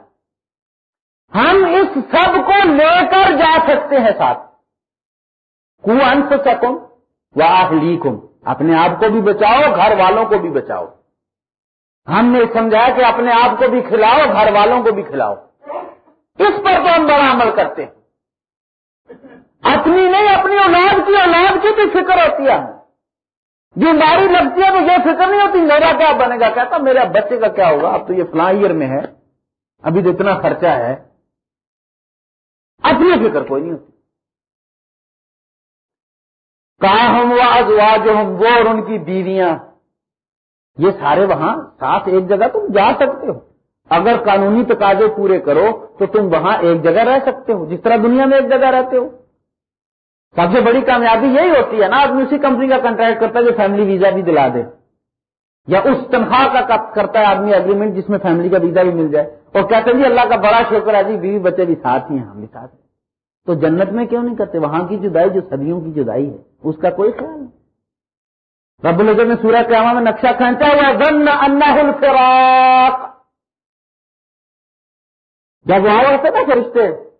ہم اس سب کو لے کر جا سکتے ہیں ساتھ۔ کو انس سکم و اپنے آپ کو بھی بچاؤ، گھر والوں کو بھی بچاؤ۔ ہم نے سمجھا کہ اپنے آپ کو بھی کھلاؤ، گھر والوں کو بھی کھلاؤ۔ اس پر تو ہم بڑا عمل کرتے ہیں۔ اپنی نہیں، اپنی اولاد کی اولاد کی بھی فکر ہوتی ہے۔ بیماری لگتی ہے تو یہ فکر نہیں ہوتی، میرا کیا بنے گا؟ کہتا میرا بچے کا کیا ہوگا؟ اب تو یہ فلاں ایئر میں ہے۔ ابھی تو اتنا خرچہ ہے۔ اپنی فکر کوئی نہیں ہوتی۔ کہاں ہم واج واج ہم وہ اور ان کی بیویاں۔ یہ سارے وہاں ساتھ ایک جگہ تم جا سکتے ہو۔ اگر قانونی تقاضے پورے کرو تو تم وہاں ایک جگہ رہ سکتے ہو، جس طرح دنیا میں ایک جگہ رہتے ہو۔ سب سے بڑی کامیابی یہی ہوتی ہے نا، آدمی اسی کمپنی کا کنٹریکٹ کرتا ہے جو فیملی ویزا بھی دلا دے۔ یا اس تنخواہ کا کرتا ہے آدمی اگریمنٹ جس میں فیملی کا ویزا بھی مل جائے۔ اور کہتے ہیں جی اللہ کا بڑا شکر ہے جی بیوی بچے بھی ساتھ ہی ہیں، ہم بھی ساتھ ہیں۔ تو جنت میں کیوں نہیں کرتے؟ وہاں کی جدائی جو صدیوں کی جدائی ہے، اس کا کوئی خیال نہیں۔ رب العزت نے سورہ قیامہ میں نقشہ کھینچا ہوا ون الفراق۔ جب وہاں ہوتے نا فرشتے؟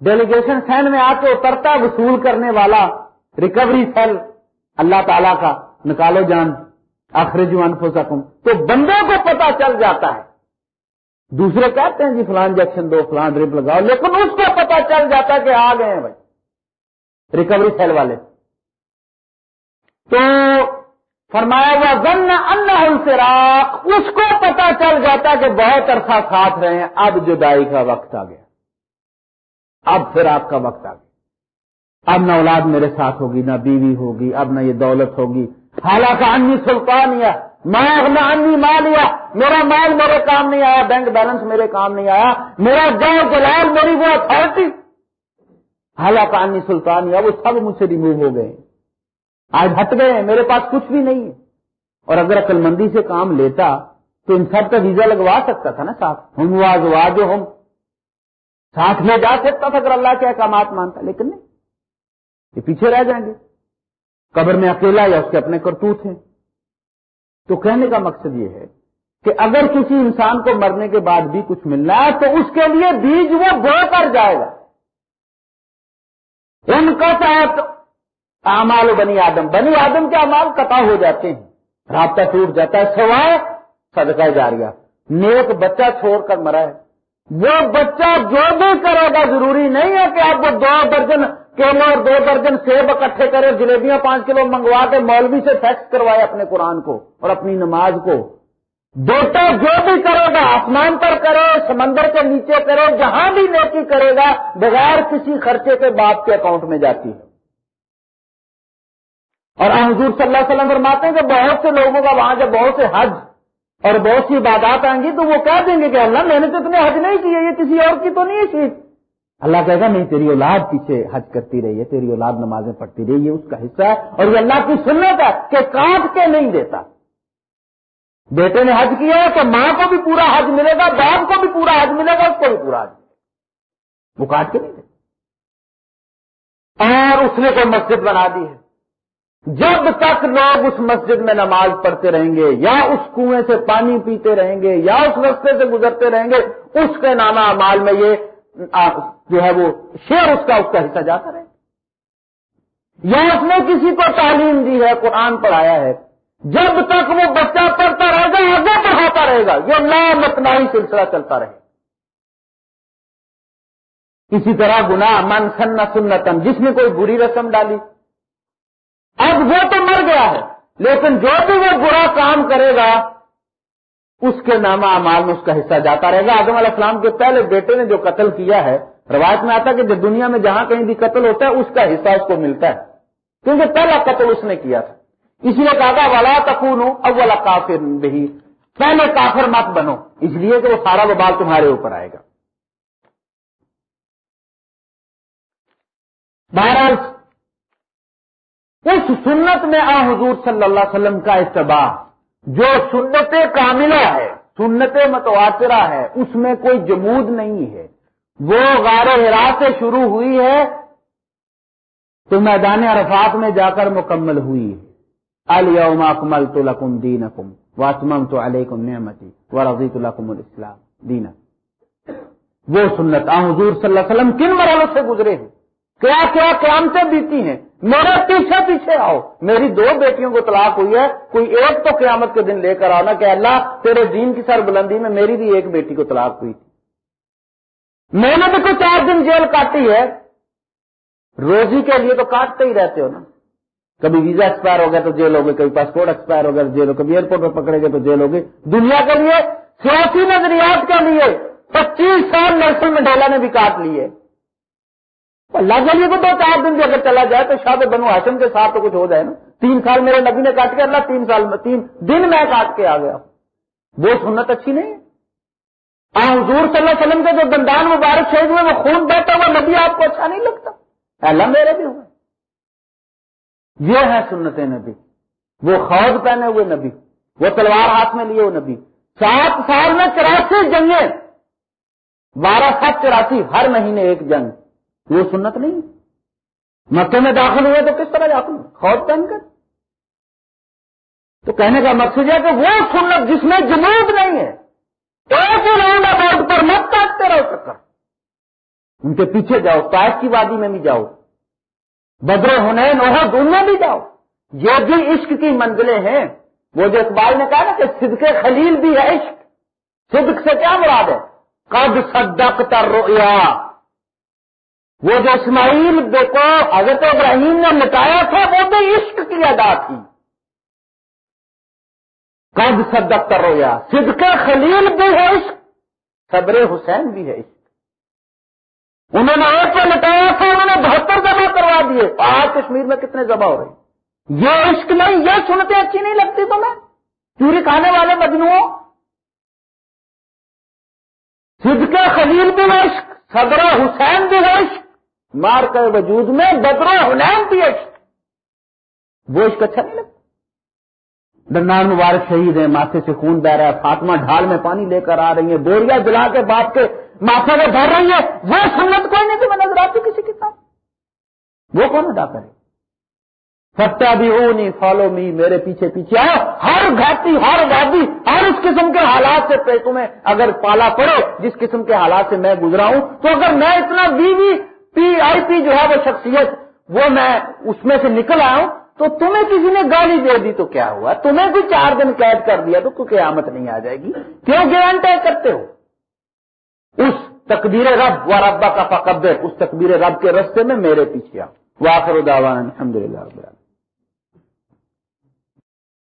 ڈیلیگیشن سینڈ میں آ کے اترتا، وصول کرنے والا ریکوری سیل اللہ تعالی کا، نکالو جان آخر انفسکم۔ تو بندوں کو پتا چل جاتا ہے۔ دوسرے کہتے ہیں جی فلان جیکشن دو، فلان ڈرپ لگاؤ، لیکن اس کو پتا چل جاتا کہ آ گئے ہیں بھائی۔ ریکوری سیل والے۔ تو فرمایا ہوا ضن اللہ اس کو پتا چل جاتا کہ بہت عرصہ ساتھ رہے ہیں، اب جدائی کا وقت آ گیا۔ اب پھر آپ کا وقت آ گیا۔ اب نہ اولاد میرے ساتھ ہوگی، نہ بیوی ہوگی، اب نہ یہ دولت ہوگی۔ حالانکہ انی سلطان یا میں اپنا انی مال لیا میرا مال میرے کام نہیں آیا، بینک بیلنس میرے کام نہیں آیا۔ میرا گاؤں جلال میری وہ اتارٹی حالانکہ انی سلطان یا وہ سب مجھ سے ریمو ہو گئے۔ آج ہٹ گئے ہیں، میرے پاس کچھ بھی نہیں ہے۔ اور اگر عقل مندی سے کام لیتا تو ان سب کا ویزا لگوا سکتا تھا نا ساتھ ہم واج واج ہم ساتھ میں جا سکتا تھا اگر اللہ کے احکامات مانتا، لیکن نہیں۔ یہ پیچھے رہ جائیں گے۔ قبر میں اکیلا یا اس کے اپنے کرتوت ہیں۔ تو کہنے کا مقصد یہ ہے کہ اگر کسی انسان کو مرنے کے بعد بھی کچھ ملنا ہے، تو اس کے لیے بیج وہ بو کر جائے گا۔ ان کا ساتھ امال بنی آدم۔ بنی آدم کے امال قطع ہو جاتے ہیں۔ رابطہ ٹوٹ جاتا ہے، سوائے صدقہ جاریہ۔ نیک بچہ چھوڑ کر مرا ہے۔ وہ بچہ جو بھی کرے گا، ضروری نہیں ہے کہ آپ کو دو درجن کیلو اور دو درجن سیب اکٹھے کرے، جلیبیاں پانچ کلو منگوا کے مولوی سے فیکس کروائے اپنے قرآن کو اور اپنی نماز کو۔ بیٹا جو بھی کرے گا، آسمان پر کرے، سمندر کے نیچے کرے، جہاں بھی نیکی کرے گا، بغیر کسی خرچے کے باپ کے اکاؤنٹ میں جاتی ہے۔ اور حضور صلی اللہ علیہ وسلم فرماتے ہیں کہ بہت سے لوگوں کا وہاں جب بہت سے حج اور بہت سی عبادات آئیں گی تو وہ کہہ دیں گے کہ اللہ، میں نے تو اتنے حج نہیں کیے، یہ کسی اور کی تو نہیں ہے چیز اللہ کہے گا، نہیں، تیری اولاد پیچھے حج کرتی رہی ہے، تیری اولاد نمازیں پڑھتی رہی ہے اس کا حصہ ہے اور یہ اللہ کی سنت ہے کہ کاٹ کے نہیں دیتا۔ بیٹے نے حج کیا ہے تو ماں کو بھی پورا حج ملے گا، باپ کو بھی پورا حج ملے گا، اس کو بھی پورا حج ملے گا۔ وہ کاٹ کے نہیں دیتا۔ اور اس نے کوئی مسجد بنا دی ہے۔ جب تک لوگ اس مسجد میں نماز پڑھتے رہیں گے، یا اس کنویں سے پانی پیتے رہیں گے، یا اس رستے سے گزرتے رہیں گے، اس کے نامہ مال میں یہ جو ہے وہ شیر اس کا اس کا حصہ جاتا رہے یا اس نے کسی کو تعلیم دی ہے، قرآن پڑھایا ہے۔ جب تک وہ بچہ پڑھتا رہے گا، آگے پڑھاتا رہے گا، یہ لامتنائی سلسلہ چلتا رہے اسی طرح گنا من سن سنتن، جس نے کوئی بری رسم ڈالی اب وہ تو مر گیا ہے، لیکن جو بھی وہ برا کام کرے گا، اس کے نامہ امال میں اس کا حصہ جاتا رہے گا۔ آدم علیہ السلام کے پہلے بیٹے نے جو قتل کیا ہے، روایت میں آتا ہے کہ دنیا میں جہاں کہیں بھی قتل ہوتا ہے، اس کا حصہ اس کو ملتا ہے۔ کیونکہ پہلا قتل اس نے کیا تھا۔ اس لیے کہا والا تکون اولا کافر نہیں پہلے کافر مت بنو۔ اس لیے کہ وہ سارا وبال تمہارے اوپر آئے گا۔ بہرحال اس سنت میں آ حضور صلی اللہ علیہ وسلم کا اتباع، جو سنت کاملہ ہے، سنت متواترہ ہے، اس میں کوئی جمود نہیں ہے۔ وہ غار ہرا سے شروع ہوئی ہے، تو میدان عرفات میں جا کر مکمل ہوئی ہے۔ الم اکمل تو لکم دین اکم واسمم تو علیکم نعمتی و رضیت الحکم الاسلام دین وہ سنت آ حضور صلی اللہ علیہ وسلم کن مرحلوں سے گزرے ہیں؟ کیا کیا قیامتیں بیتی ہیں؟ میرے پیچھے پیچھے آؤ۔ میری دو بیٹیوں کو طلاق ہوئی ہے، کوئی ایک تو قیامت کے دن لے کر آنا کہ اللہ تیرے دین کی سر بلندی میں میری بھی ایک بیٹی کو طلاق ہوئی تھی۔ میں نے بھی کوئی چار دن جیل کاٹی ہے۔ روزی کے لیے تو کاٹتے ہی رہتے ہو نا۔ کبھی ویزا ایکسپائر ہو گیا تو جیل ہوگی کبھی پاسپورٹ ایکسپائر ہو گیا تو جیل ہو کبھی ایئرپورٹ پہ پکڑے گئے تو جیل ہوگی دنیا کے لیے سیاسی نظریات کے لیے پچیس سال نیلسن منڈیلا نے بھی کاٹ لیے۔ اللہ کے لیے کو دو چار دن بھی اگر چلا جائے تو شاید بنو ہاشم کے ساتھ تو کچھ ہو جائے نا۔ تین سال میرے نبی نے کاٹ کے اللہ، تین سال میں تین دن میں کاٹ کے آ گیا۔ وہ سنت اچھی نہیں۔ ہے حضور صلی اللہ علیہ وسلم کے جو دندان مبارک شہید ہوئے، وہ خون بیٹھا ہوا نبی آپ کو اچھا نہیں لگتا۔ اللہ میرے بھی ہوئے۔ یہ ہے سنت نبی۔ وہ خوج پہنے ہوئے نبی۔ وہ تلوار ہاتھ میں لیے وہ نبی۔ سات سال میں چوراسی جنگیں۔ بارہ سات چوراسی ہر مہینے ایک جنگ۔ وہ سنت نہیں مکے میں داخل ہوئے تو کس طرح داخل خوف پہن کر۔ تو کہنے کا مقصد ہے کہ وہ سنت جس میں جمود نہیں ہے، ایک راؤنڈ اباؤٹ پر مت کاٹتے رہو چکر۔ ان کے پیچھے جاؤ تاج کی وادی میں بھی جاؤ۔ بدرے ہونے نوہ دون میں بھی جاؤ۔ یہ بھی عشق کی منزلیں ہیں۔ وہ جو اقبال نے کہا نا کہ صدق خلیل بھی ہے عشق۔ صدق سے کیا مراد ہے؟ کب صدق تر وہ جو اسماعیل دیکھو حضرت ابراہیم نے مٹایا تھا، وہ تو عشق کی ادا تھی قد صدق کر رویا صدق خلیل بھی ہے عشق، صبر حسین بھی ہے عشق۔ انہوں نے ایک کو مٹایا تھا، انہوں نے بہتر جمع کروا دیے۔ آج کشمیر میں کتنے جمع ہو رہے یہ عشق نہیں، یہ سنتے اچھی نہیں لگتی تمہیں؟ چوری کھانے والے مجنوعوں۔ صدق خلیل بھی ہے عشق صدر حسین بھی ہے عشق۔ مار کر وجود میں بدرو حنین بھی عشق وہ عشق اچھا نہیں لگتا دندان مبارک شہید ہیں ماتھے سے خون بہ رہا ہے، فاطمہ ڈھال میں پانی لے کر آ رہی ہیں، بوریا جلا کے باپ کے ماتھے میں بھر رہی ہے وہ سنت کوئی نہیں تمہیں نظر آتی کسی کتاب وہ کون ادا کرے؟ ستیہ بھی ہو نہیں فالو می، میرے پیچھے پیچھے آؤ۔ ہر گھاٹی ہر وادی، ہر اس قسم کے حالات سے تمہیں اگر پالا پڑے جس قسم کے حالات سے میں گزرا ہوں، تو اگر میں اتنا بیوی پی آئی پی جو ہے وہ شخصیت، وہ میں اس میں سے نکل آیا ہوں، تو تمہیں کسی نے گالی دے دی تو کیا ہوا؟ تمہیں بھی چار دن قید کر دیا تو کوئی قیامت نہیں آ جائے گی؟ کیوں گرانٹے کرتے ہو؟ اس تقبیر رب و ربا کا فقبر اس تقبیر رب کے رستے میں میرے پیچھے آؤ۔ واخر الحمد للہ